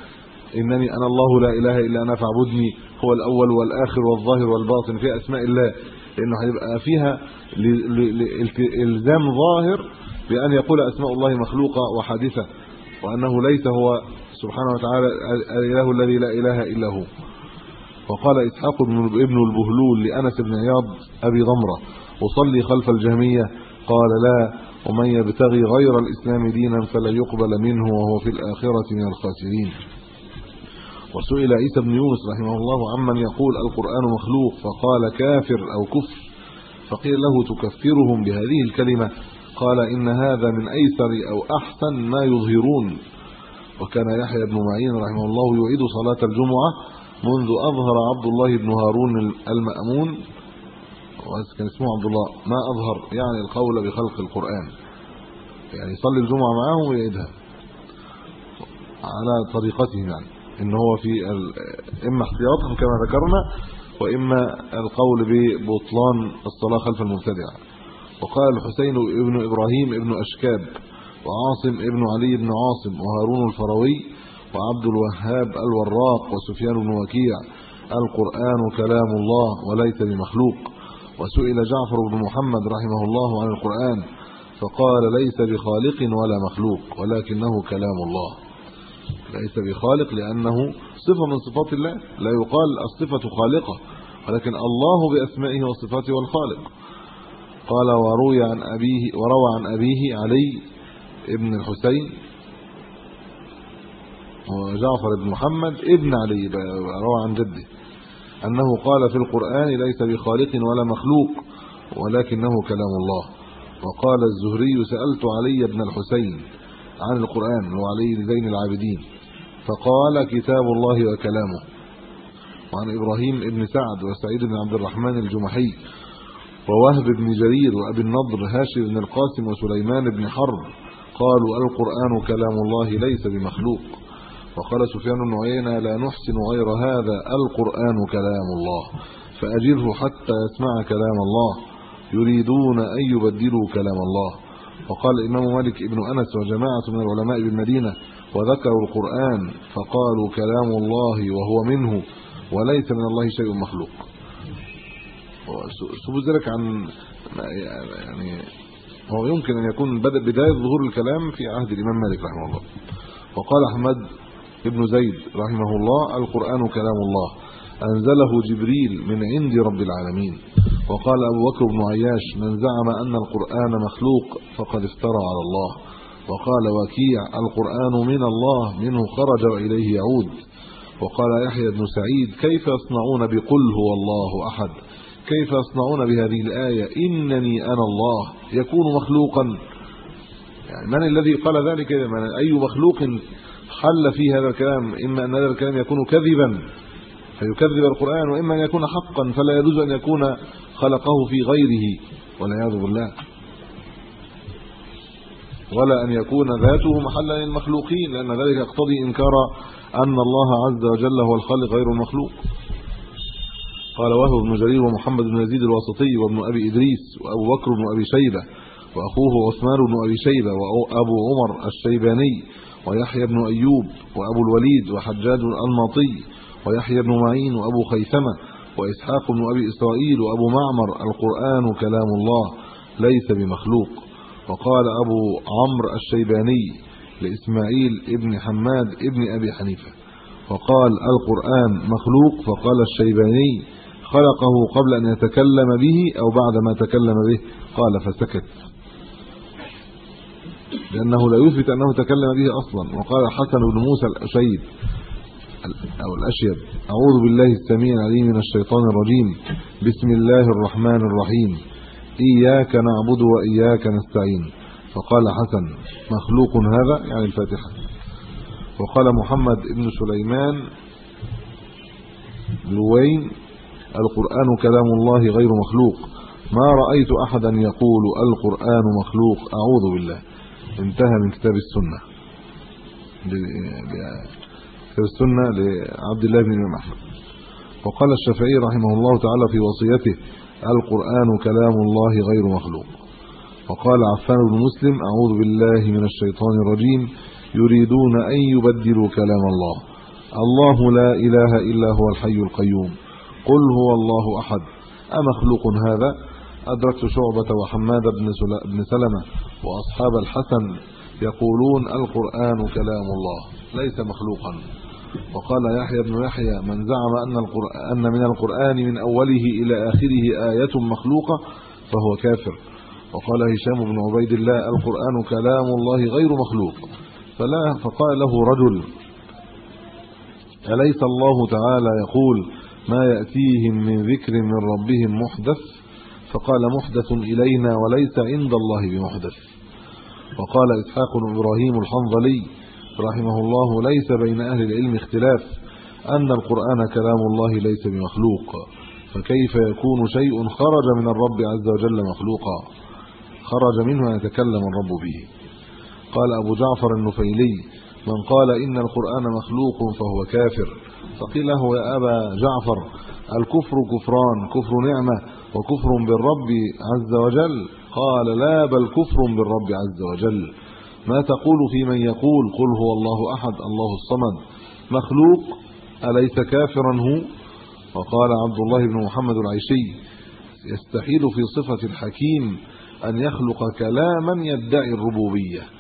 إنني أنا الله لا إله إلا أنا فاعبدني هو الأول والآخر والظاهر والباطن في أسماء الله. لأنه هيبقى فيها الزام ظاهر بأن يقول أسماء الله مخلوقة وحادثة وأنه ليس هو سبحانه وتعالى الاله الذي لا اله الا هو. وقال إسحاق بن ابن البهلول لأنس بن عياض أبي ضمرة أصلي خلف الجهمية. قال لا ومن يبتغي غير الإسلام دينا فلا يقبل منه وهو في الآخرة من الخاسرين. وسئل عيسى بن يونس رحمه الله عمن يقول القرآن مخلوق. فقال كافر أو كفر. فقيل له تكفرهم بهذه الكلمة. قال إن هذا من أيسر أو أحسن ما يظهرون. وكان يحيى بن معين رحمه الله يعيد صلاة الجمعة منذ أظهر عبد الله بن هارون المأمون وكان اسمه عبد الله ما أظهر يعني القول بخلق القرآن. يعني يصلي الجمعة معهم ويعيدها. على طريقتهم يعني إن هو في إما احتياطا كما ذكرنا وإما القول ببطلان الصلاة خلف المبتدع. وقال الحسين ابن إبراهيم ابن أشكاب وعاصم ابن علي بن عاصم وهارون الفروي وعبد الوهاب الوراق وسفيان بن وكيع. القرآن كلام الله وليس بمخلوق. وسئل جعفر بن محمد رحمه الله عن القرآن فقال ليس بخالق ولا مخلوق ولكنه كلام الله. ليس بخالق لأنه صفة من صفات الله. لا يقال الصفة خالقة ولكن الله بأسمائه وصفاته والخالق. قال وروي عن أبيه وروى عن أبيه علي ابن الحسين وجعفر بن محمد ابن علي روى عن جده أنه قال في القرآن ليس بخالق ولا مخلوق ولكنه كلام الله. وقال الزهري سألت علي بن الحسين عن القرآن وعلي زين العابدين فقال كتاب الله وكلامه. وعن إبراهيم ابن سعد وسعيد بن عبد الرحمن الجمحي ووهب بن جرير وأبي النضر هاشم بن القاسم وسليمان بن حرب قالوا القرآن كلام الله ليس بمخلوق. وقال سفيان بن عيينة لا نحسن غير هذا القرآن كلام الله. فأجره حتى يسمع كلام الله. يريدون أن يبدلوا كلام الله. وقال الإمام مالك ابن أنس وجماعة من العلماء بالمدينة وذكروا القرآن فقالوا كلام الله وهو منه وليس من الله شيء مخلوق. ذلك عن يعني هو يمكن أن يكون بدأ بداية ظهور الكلام في عهد الإمام مالك رحمه الله. وقال أحمد ابن زيد رحمه الله القرآن كلام الله أنزله جبريل من عند رب العالمين. وقال أبو بكر بن عياش من زعم أن القرآن مخلوق فقد افترى على الله. وقال وكيع القرآن من الله منه خرج وإليه يعود. وقال يحيى بن سعيد كيف يصنعون بقل هو الله أحد؟ كيف يصنعون بهذه الآية؟ إنني أنا الله. يكون مخلوقا. يعني من الذي قال ذلك؟ من أي مخلوق حل في هذا الكلام؟ إما أن هذا الكلام يكون كذبا فيكذب القرآن وإما أن يكون حقا فلا يجوز أن يكون خلقه في غيره والعياذ بالله. ولا أن يكون ذاته محلا للمخلوقين لأن ذلك يقتضي إنكار أن الله عز وجل هو الخالق غير المخلوق. قال وهو بن جرير ومحمد بن يزيد الواسطي وابن أبي إدريس وأبو بكر بن أبي شيبة وأخوه عثمان بن أبي شيبة وأبو عمر الشيباني ويحيى بن أيوب وأبو الوليد وحجاج الماطي ويحيى بن معين وأبو خيثمة وإسحاق بن أبي إسرائيل وأبو معمر القرآن كلام الله ليس بمخلوق. وقال أبو عمرو الشيباني لإسماعيل ابن حماد ابن أبي حنيفة. وقال القرآن مخلوق. فقال الشيباني خلقه قبل أن يتكلم به أو بعد ما تكلم به. قال فسكت لأنه لا يثبت أنه تكلم به أصلا. وقال حسن بن موسى الأشيب أو الأشيب أعوذ بالله السميع العليم من الشيطان الرجيم. بسم الله الرحمن الرحيم. إياك نعبد وإياك نستعين. فقال حسن مخلوق هذا؟ يعني الفاتحة. وقال محمد بن سليمان لوين القرآن كلام الله غير مخلوق. ما رأيت أحدا يقول القرآن مخلوق أعوذ بالله. انتهى من كتاب السنة. كتاب السنة لعبد الله بن الإمام أحمد. وقال الشافعي رحمه الله تعالى في وصيته القرآن كلام الله غير مخلوق. وقال عفان بن مسلم أعوذ بالله من الشيطان الرجيم. يريدون أن يبدلوا كلام الله. الله لا إله إلا هو الحي القيوم. قل هو الله أحد. أمخلوق هذا؟ أدركت شعبة وحماد بن سلمة وأصحاب الحسن يقولون القرآن كلام الله ليس مخلوقا. وقال يحيى بن يحيى من زعم أن القرآن أن من القرآن من أوله إلى آخره آية مخلوقة فهو كافر. وقال هشام بن عبيد الله القرآن كلام الله غير مخلوق. فلا فقال له رجل أليس الله تعالى يقول ما يأتيهم من ذكر من ربهم محدث؟ فقال محدث إلينا وليس عند الله بمحدث. وقال إسحاق إبراهيم الحنظلي رحمه الله ليس بين أهل العلم اختلاف أن القرآن كلام الله ليس بمخلوق فكيف يكون شيء خرج من الرب عز وجل مخلوقا؟ خرج منه يتكلم الرب به قال أبو جعفر النفيلي من قال إن القرآن مخلوق فهو كافر. فقيل له يا أبا جعفر الكفر كفران كفر نعمة وكفر بالرب عز وجل. قال لا بل كفر بالرب عز وجل. ما تقول في من يقول قل هو الله أحد الله الصمد. مخلوق أليس كافرا هو؟ وقال عبد الله بن محمد العيشي يستحيل في صفة الحكيم أن يخلق كلاما يدعي الربوبية.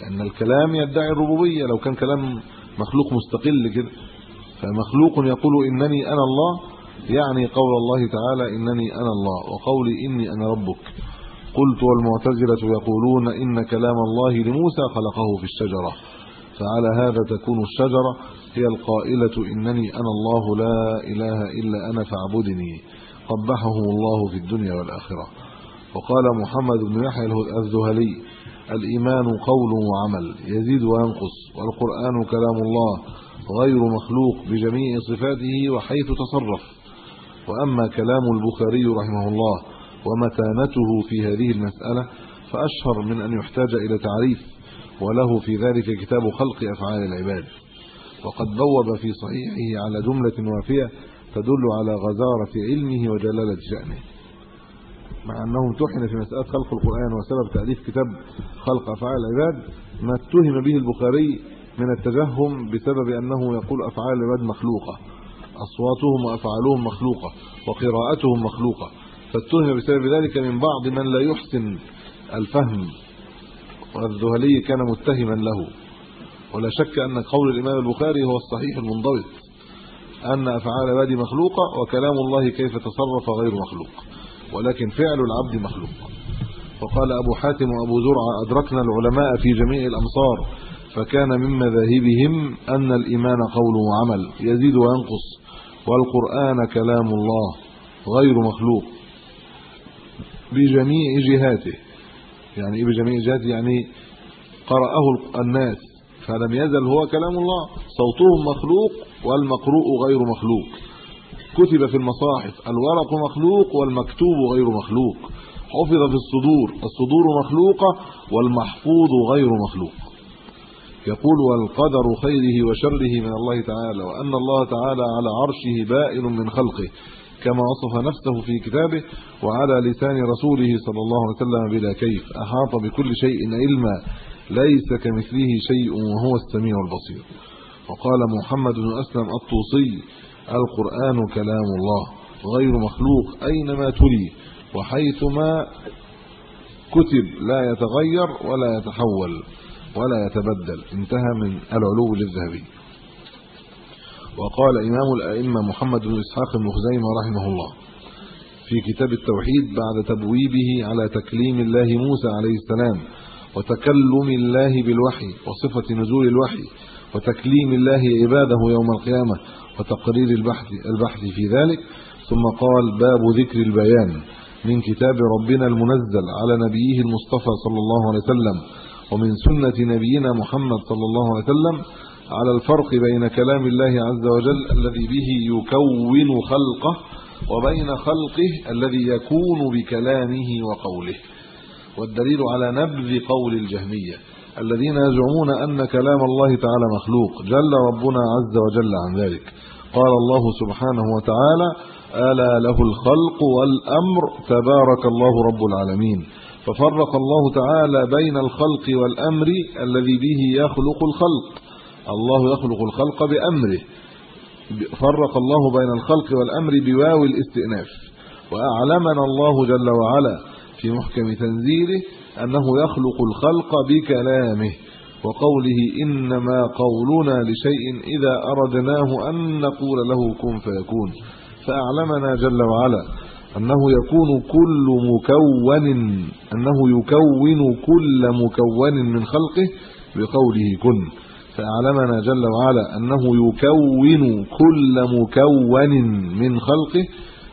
لأن الكلام يدعي الربوبية. لو كان كلام مخلوق مستقل كده فمخلوق يقول إنني أنا الله يعني قول الله تعالى إنني أنا الله وقولي إني أنا ربك. قلت والمعتزلة يقولون إن كلام الله لموسى خلقه في الشجرة. فعلى هذا تكون الشجرة هي القائلة إنني أنا الله لا إله إلا أنا فاعبدني. قبحه الله في الدنيا والآخرة. وقال محمد بن يحيى الذهلي الإيمان قول وعمل يزيد وينقص والقرآن كلام الله غير مخلوق بجميع صفاته وحيث تصرف. وأما كلام البخاري رحمه الله ومتانته في هذه المسألة فأشهر من أن يحتاج إلى تعريف وله في ذلك كتاب خلق أفعال العباد. وقد بوب في صحيحه على جملة وافية تدل على غزارة علمه وجلالة شأنه. مع أنه امتحن في مسألة خلق القرآن وسبب تأليف كتاب خلق أفعال العباد ما اتهم به البخاري من التجهم بسبب أنه يقول أفعال العباد مخلوقة. أصواتهم وأفعالهم مخلوقة وقراءتهم مخلوقة. فاتهم بسبب ذلك من بعض من لا يحسن الفهم. والذهلي كان متهما له. ولا شك أن قول الإمام البخاري هو الصحيح المنضبط. أن أفعال العباد مخلوقة وكلام الله كيف تصرف غير مخلوق. ولكن فعل العبد مخلوق. وقال أبو حاتم وأبو زرعة أدركنا العلماء في جميع الأمصار فكان من مذاهبهم أن الإيمان قول وعمل يزيد وينقص والقرآن كلام الله غير مخلوق. بجميع جهاته يعني إيه بجميع جهاته؟ يعني قرأه الناس فلم يزل هو كلام الله صوتهم مخلوق والمقروء غير مخلوق. كتب في المصاحف الورق مخلوق والمكتوب غير مخلوق. حفظ في الصدور الصدور مخلوقة والمحفوظ غير مخلوق. يقول والقدر خيره وشره من الله تعالى وأن الله تعالى على عرشه بائن من خلقه كما وصف نفسه في كتابه وعلى لسان رسوله صلى الله عليه وسلم بلا كيف. أحاط بكل شيء علما ليس كمثله شيء وهو السميع البصير. وقال محمد بن أسلم الطوسي القرآن كلام الله غير مخلوق أينما تلي وحيثما كتب لا يتغير ولا يتحول ولا يتبدل. انتهى من العلو للذهبي. وقال إمام الأئمة محمد بن إسحاق بن رحمه الله في كتاب التوحيد بعد تبويبه على تكليم الله موسى عليه السلام وتكلم الله بالوحي وصفة نزول الوحي وتكليم الله عباده يوم القيامة وتقرير البحث البحث في ذلك ثم قال باب ذكر البيان من كتاب ربنا المنزل على نبيه المصطفى صلى الله عليه وسلم ومن سنة نبينا محمد صلى الله عليه وسلم على الفرق بين كلام الله عز وجل الذي به يكون خلقه وبين خلقه الذي يكون بكلامه وقوله. والدليل على نبذ قول الجهمية. الذين يزعمون أن كلام الله تعالى مخلوق. جل ربنا عز وجل عن ذلك. قال الله سبحانه وتعالى ألا له الخلق والأمر تبارك الله رب العالمين. ففرق الله تعالى بين الخلق والأمر الذي به يخلق الخلق. الله يخلق الخلق بأمره. فرق الله بين الخلق والأمر بواو الاستئناف. وأعلمنا الله جل وعلا في محكم تنزيله أنه يخلق الخلق بكلامه وقوله إنما قولنا لشيء إذا أردناه أن نقول له كن فيكون. فأعلمنا جل وعلا أنه يكون كل مكون أنه يكون كل مكون من خلقه بقوله كن. فأعلمنا جل وعلا أنه يكون كل مكون من خلقه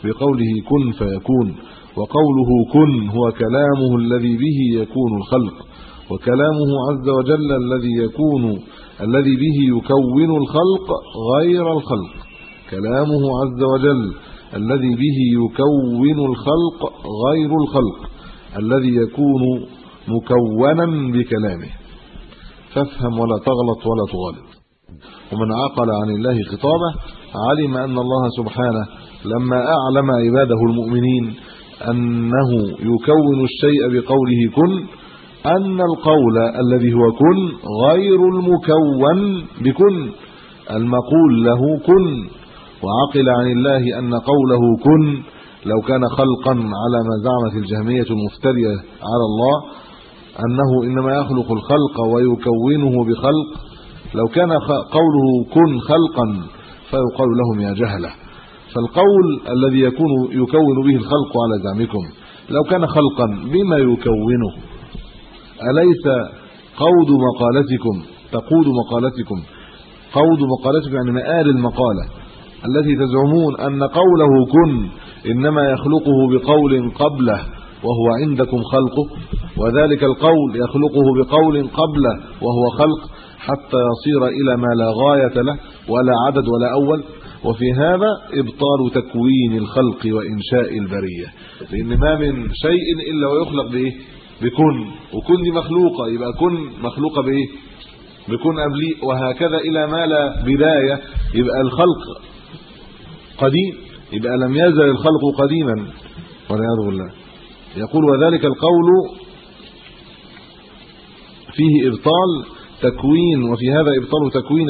بقوله كن فيكون. وقوله كن هو كلامه الذي به يكون الخلق وكلامه عز وجل الذي يكون الذي به يكون الخلق غير الخلق كلامه عز وجل الذي به يكون الخلق غير الخلق الذي يكون مكونا بكلامه. فافهم ولا تغلط ولا تغالط. ومن عقل عن الله خطابه علم أن الله سبحانه لما أعلم عباده المؤمنين أنه يكون الشيء بقوله كن أن القول الذي هو كن غير المكون بكن المقول له كن وعقل عن الله أن قوله كن لو كان خلقا على ما زعمت الجهمية المفترية على الله أنه إنما يخلق الخلق ويكونه بخلق لو كان قوله كن خلقا فيقال لهم يا جهلة. فالقول الذي يكون يكون به الخلق على زعمكم لو كان خلقا بما يكونه أليس قود مقالتكم تقود مقالتكم؟ قود مقالتكم يعني مآل المقالة التي تزعمون أن قوله كن إنما يخلقه بقول قبله وهو عندكم خلقه وذلك القول يخلقه بقول قبله وهو خلق حتى يصير إلى ما لا غاية له ولا عدد ولا أول؟ وفي هذا إبطال تكوين الخلق وإنشاء البرية. لأن ما من شيء إلا ويخلق بايه بكن وكن دي مخلوقه يبقى كن مخلوقه بايه بكن قبلي وهكذا إلى ما لا بداية. يبقى الخلق قديم يبقى لم يزل الخلق قديما. والعياذ بالله. يقول وذلك القول فيه إبطال تكوين وفي هذا إبطال تكوين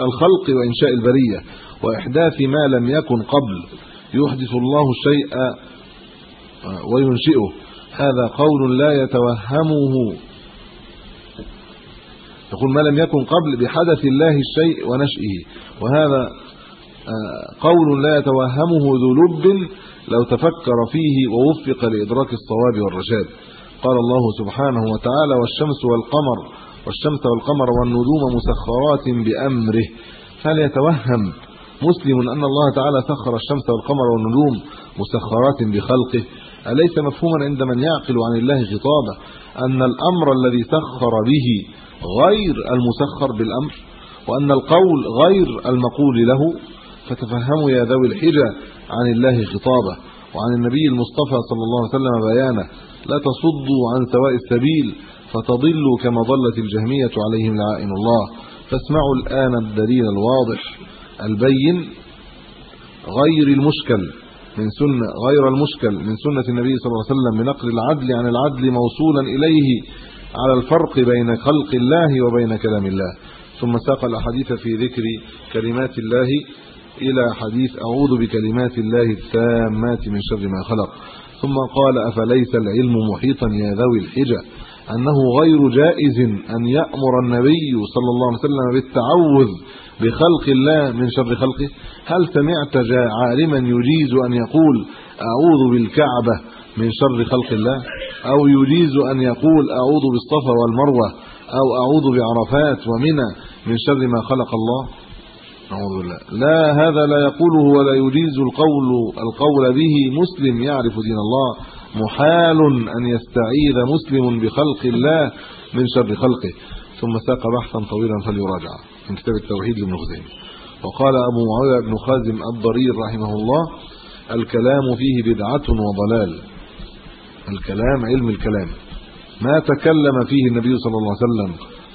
الخلق وإنشاء البرية. وإحداث ما لم يكن قبل يحدث الله الشيء وينشئه. هذا قول لا يتوهمه. يقول ما لم يكن قبل بحدث الله الشيء ونشئه. وهذا قول لا يتوهمه ذو لب لو تفكر فيه ووفق لإدراك الصواب والرشاد. قال الله سبحانه وتعالى والشمس والقمر والشمس والقمر والنجوم مسخرات بأمره. هل يتوهم مسلم أن الله تعالى سخر الشمس والقمر والنجوم مسخرات بخلقه. أليس مفهوما عند من يعقل عن الله خطابه أن الأمر الذي سخر به غير المسخر بالأمر وأن القول غير المقول له؟ فتفهموا يا ذوي الحجة عن الله خطابه وعن النبي المصطفى صلى الله عليه وسلم بيانه. لا تصدوا عن سواء السبيل فتضلوا كما ضلت الجهمية عليهم لعائن الله. فاسمعوا الآن الدليل الواضح. البين غير المشكل من سنة غير المشكل من سنة النبي صلى الله عليه وسلم بنقل العدل عن العدل موصولا إليه على الفرق بين خلق الله وبين كلام الله. ثم ساق الأحاديث في ذكر كلمات الله إلى حديث أعوذ بكلمات الله التامات من شر ما خلق. ثم قال أفليس العلم محيطا يا ذوي الحجة؟ أنه غير جائز أن يأمر النبي صلى الله عليه وسلم بالتعوذ بخلق الله من شر خلقه. هل سمعت عالما يجيز أن يقول أعوذ بالكعبة من شر خلق الله؟ أو يجيز أن يقول أعوذ بالصفا والمروة؟ أو أعوذ بعرفات ومنى من شر ما خلق الله؟ أعوذ بالله. لا هذا لا يقوله ولا يجيز القول القول به. مسلم يعرف دين الله. محال أن يستعيذ مسلم بخلق الله من شر خلقه. ثم ساق بحثا طويلا فليراجع من كتاب التوحيد لابن خزيمه وقال أبو معاوية بن خازم الضرير رحمه الله الكلام فيه بدعة وضلال. الكلام علم الكلام. ما تكلم فيه النبي صلى الله عليه وسلم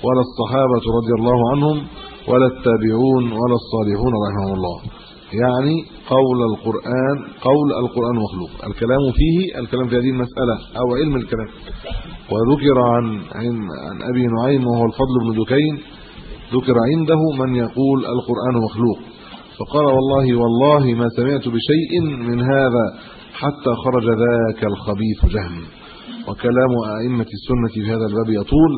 ولا الصحابة رضي الله عنهم ولا التابعون ولا الصالحون رحمهم الله. يعني قول القرآن قول القرآن مخلوق. الكلام فيه الكلام في هذه المسألة أو علم الكلام. وذكر عن عن أبي نعيم وهو الفضل بن دكين ذكر عنده من يقول القرآن مخلوق. فقال والله والله ما سمعت بشيء من هذا حتى خرج ذاك الخبيث جهم. وكلام أئمة السنة في هذا الباب يطول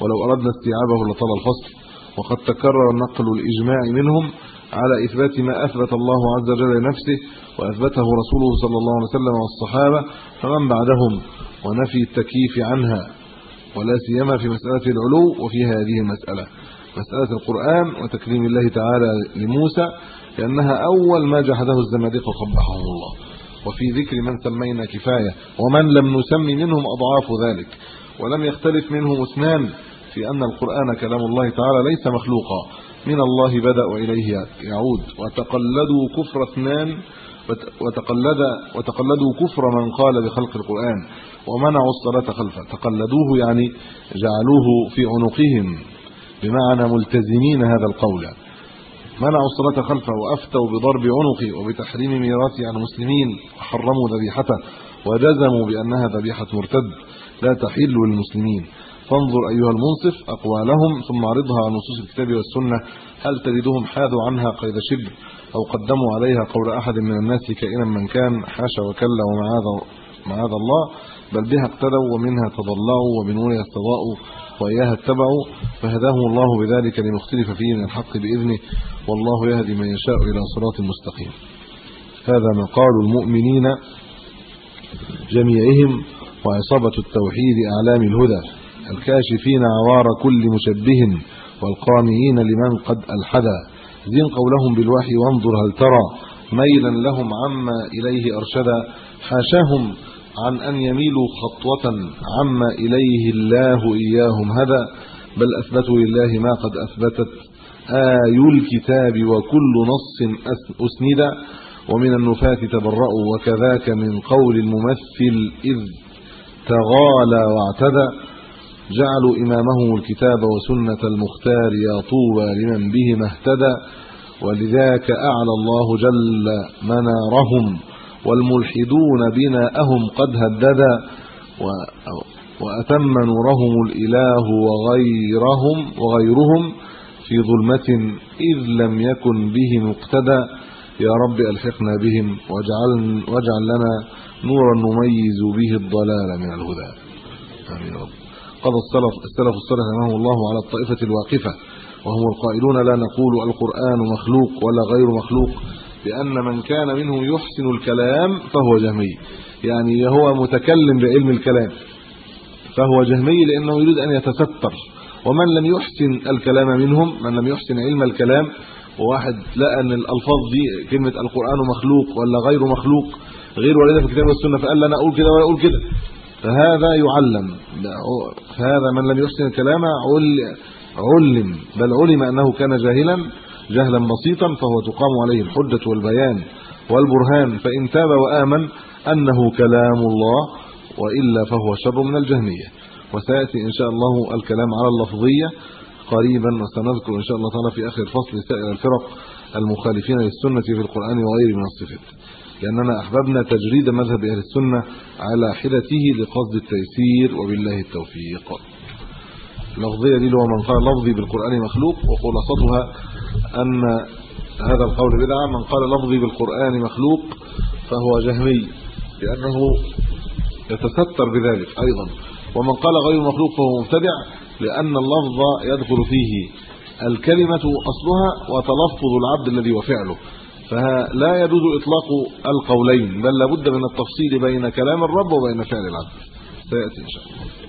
ولو أردنا استيعابه لطال الفصل. وقد تكرر نقل الإجماع منهم على إثبات ما أثبت الله عز وجل لنفسه وأثبته رسوله صلى الله عليه وسلم والصحابة فمن بعدهم؟ ونفي التكييف عنها. ولا سيما في مسألة العلو وفي هذه المسألة. مسألة القرآن وتكريم الله تعالى لموسى لأنها أول ما جحده الزنادقه قبحهم الله. وفي ذكر من سمينا كفاية ومن لم نسمي منهم أضعاف ذلك. ولم يختلف منهم اثنان في أن القرآن كلام الله تعالى ليس مخلوقا. من الله بدأ وإليه يعود. وتقلدوا كفر اثنان وتقلد وتقلدوا كفر من قال بخلق القرآن. ومنعوا الصلاة خلفه. تقلدوه يعني جعلوه في عنقهم. بمعنى ملتزمين هذا القول. منعوا الصلاة خلفه وأفتوا بضرب عنقه وبتحريم ميراثه عن المسلمين وحرموا ذبيحته وجزموا بانها ذبيحة مرتد. لا تحل للمسلمين. فانظر أيها المنصف أقوالهم ثم اعرضها على نصوص الكتاب والسنة. هل تجدهم حاذوا عنها قيد شبر أو قدموا عليها قول أحد من الناس كائنا من كان حاشا وكلا ومعاذ معاذ الله؟ بل بها اقتدوا ومنها تضلعوا وبنورها استضاءوا وإياها اتبعوا فهداهم الله بذلك لما اختلف فيه من الحق بإذنه والله يهدي من يشاء إلى صراط مستقيم. هذا مقال المؤمنين جميعهم وعصابه التوحيد أعلام الهدى. الكاشفين عوار كل مشبه والقانعين لمن قد ألحدا. زين قولهم بالوحي وانظر هل ترى. ميلا لهم عما إليه أرشدا. حاشاهم عن أن يميلوا خطوة عما إليه الله إياهم. هدى بل أثبتوا لله ما قد أثبتت آي الكتاب وكل نص أسند. ومن النفاة تبرؤوا وكذاك من قول الممثل إذ تغالى واعتدى. جعلوا إمامهم الكتاب وسنة المختار يا طوبى لمن بهما اهتدى. ولذاك أعلى الله جل منارهم. والملحدون بناءهم قد هددا وأتم نورهم الإله وغيرهم وغيرهم في ظلمة إذ لم يكن بهم اقتدى يا رب ألحقنا بهم واجعل واجعل لنا نورا نميز به الضلال من الهدى. آمين رب. قضى السلف السلف الصالح رحمه الله على الطائفة الواقفة وهم القائلون لا نقول القرآن مخلوق ولا غير مخلوق. لأن من كان منهم يحسن الكلام فهو جهمي. يعني هو متكلم بعلم الكلام فهو جهمي لأنه يريد أن يتستر. ومن لم يحسن الكلام منهم من لم يحسن علم الكلام وواحد لقى أن الألفاظ دي كلمة القرآن مخلوق ولا غير مخلوق غير وارده في الكتاب والسنة فقال لا أنا أقول كده ولا أقول كده. فهذا يعلم. هذا من لم يحسن الكلام علم بل علم أنه كان جاهلا. جهلا بسيطا فهو تقام عليه الحجة والبيان والبرهان فإن تاب وآمن أنه كلام الله وإلا فهو شر من الجهمية. وسيأتي إن شاء الله الكلام على اللفظية قريبا وسنذكر إن شاء الله تعالى في آخر فصل سائر الفرق المخالفين للسنة في القرآن وغيره من الصفات. لأننا أحببنا تجريد مذهب أهل السنة على حدته لقصد التيسير وبالله التوفيق. اللفظيه دي اللي هو من قال لفظي بالقرآن مخلوق وخلاصتها أن هذا القول بدعة من قال لفظي بالقرآن مخلوق فهو جهمي لأنه يتستر بذلك أيضا. ومن قال غير مخلوق فهو مبتدع لأن اللفظ يدخل فيه الكلمة أصلها وتلفظ العبد الذي وفعله فلا يجوز إطلاق القولين بل لابد من التفصيل بين كلام الرب وبين فعل العبد. سيأتي إن شاء الله.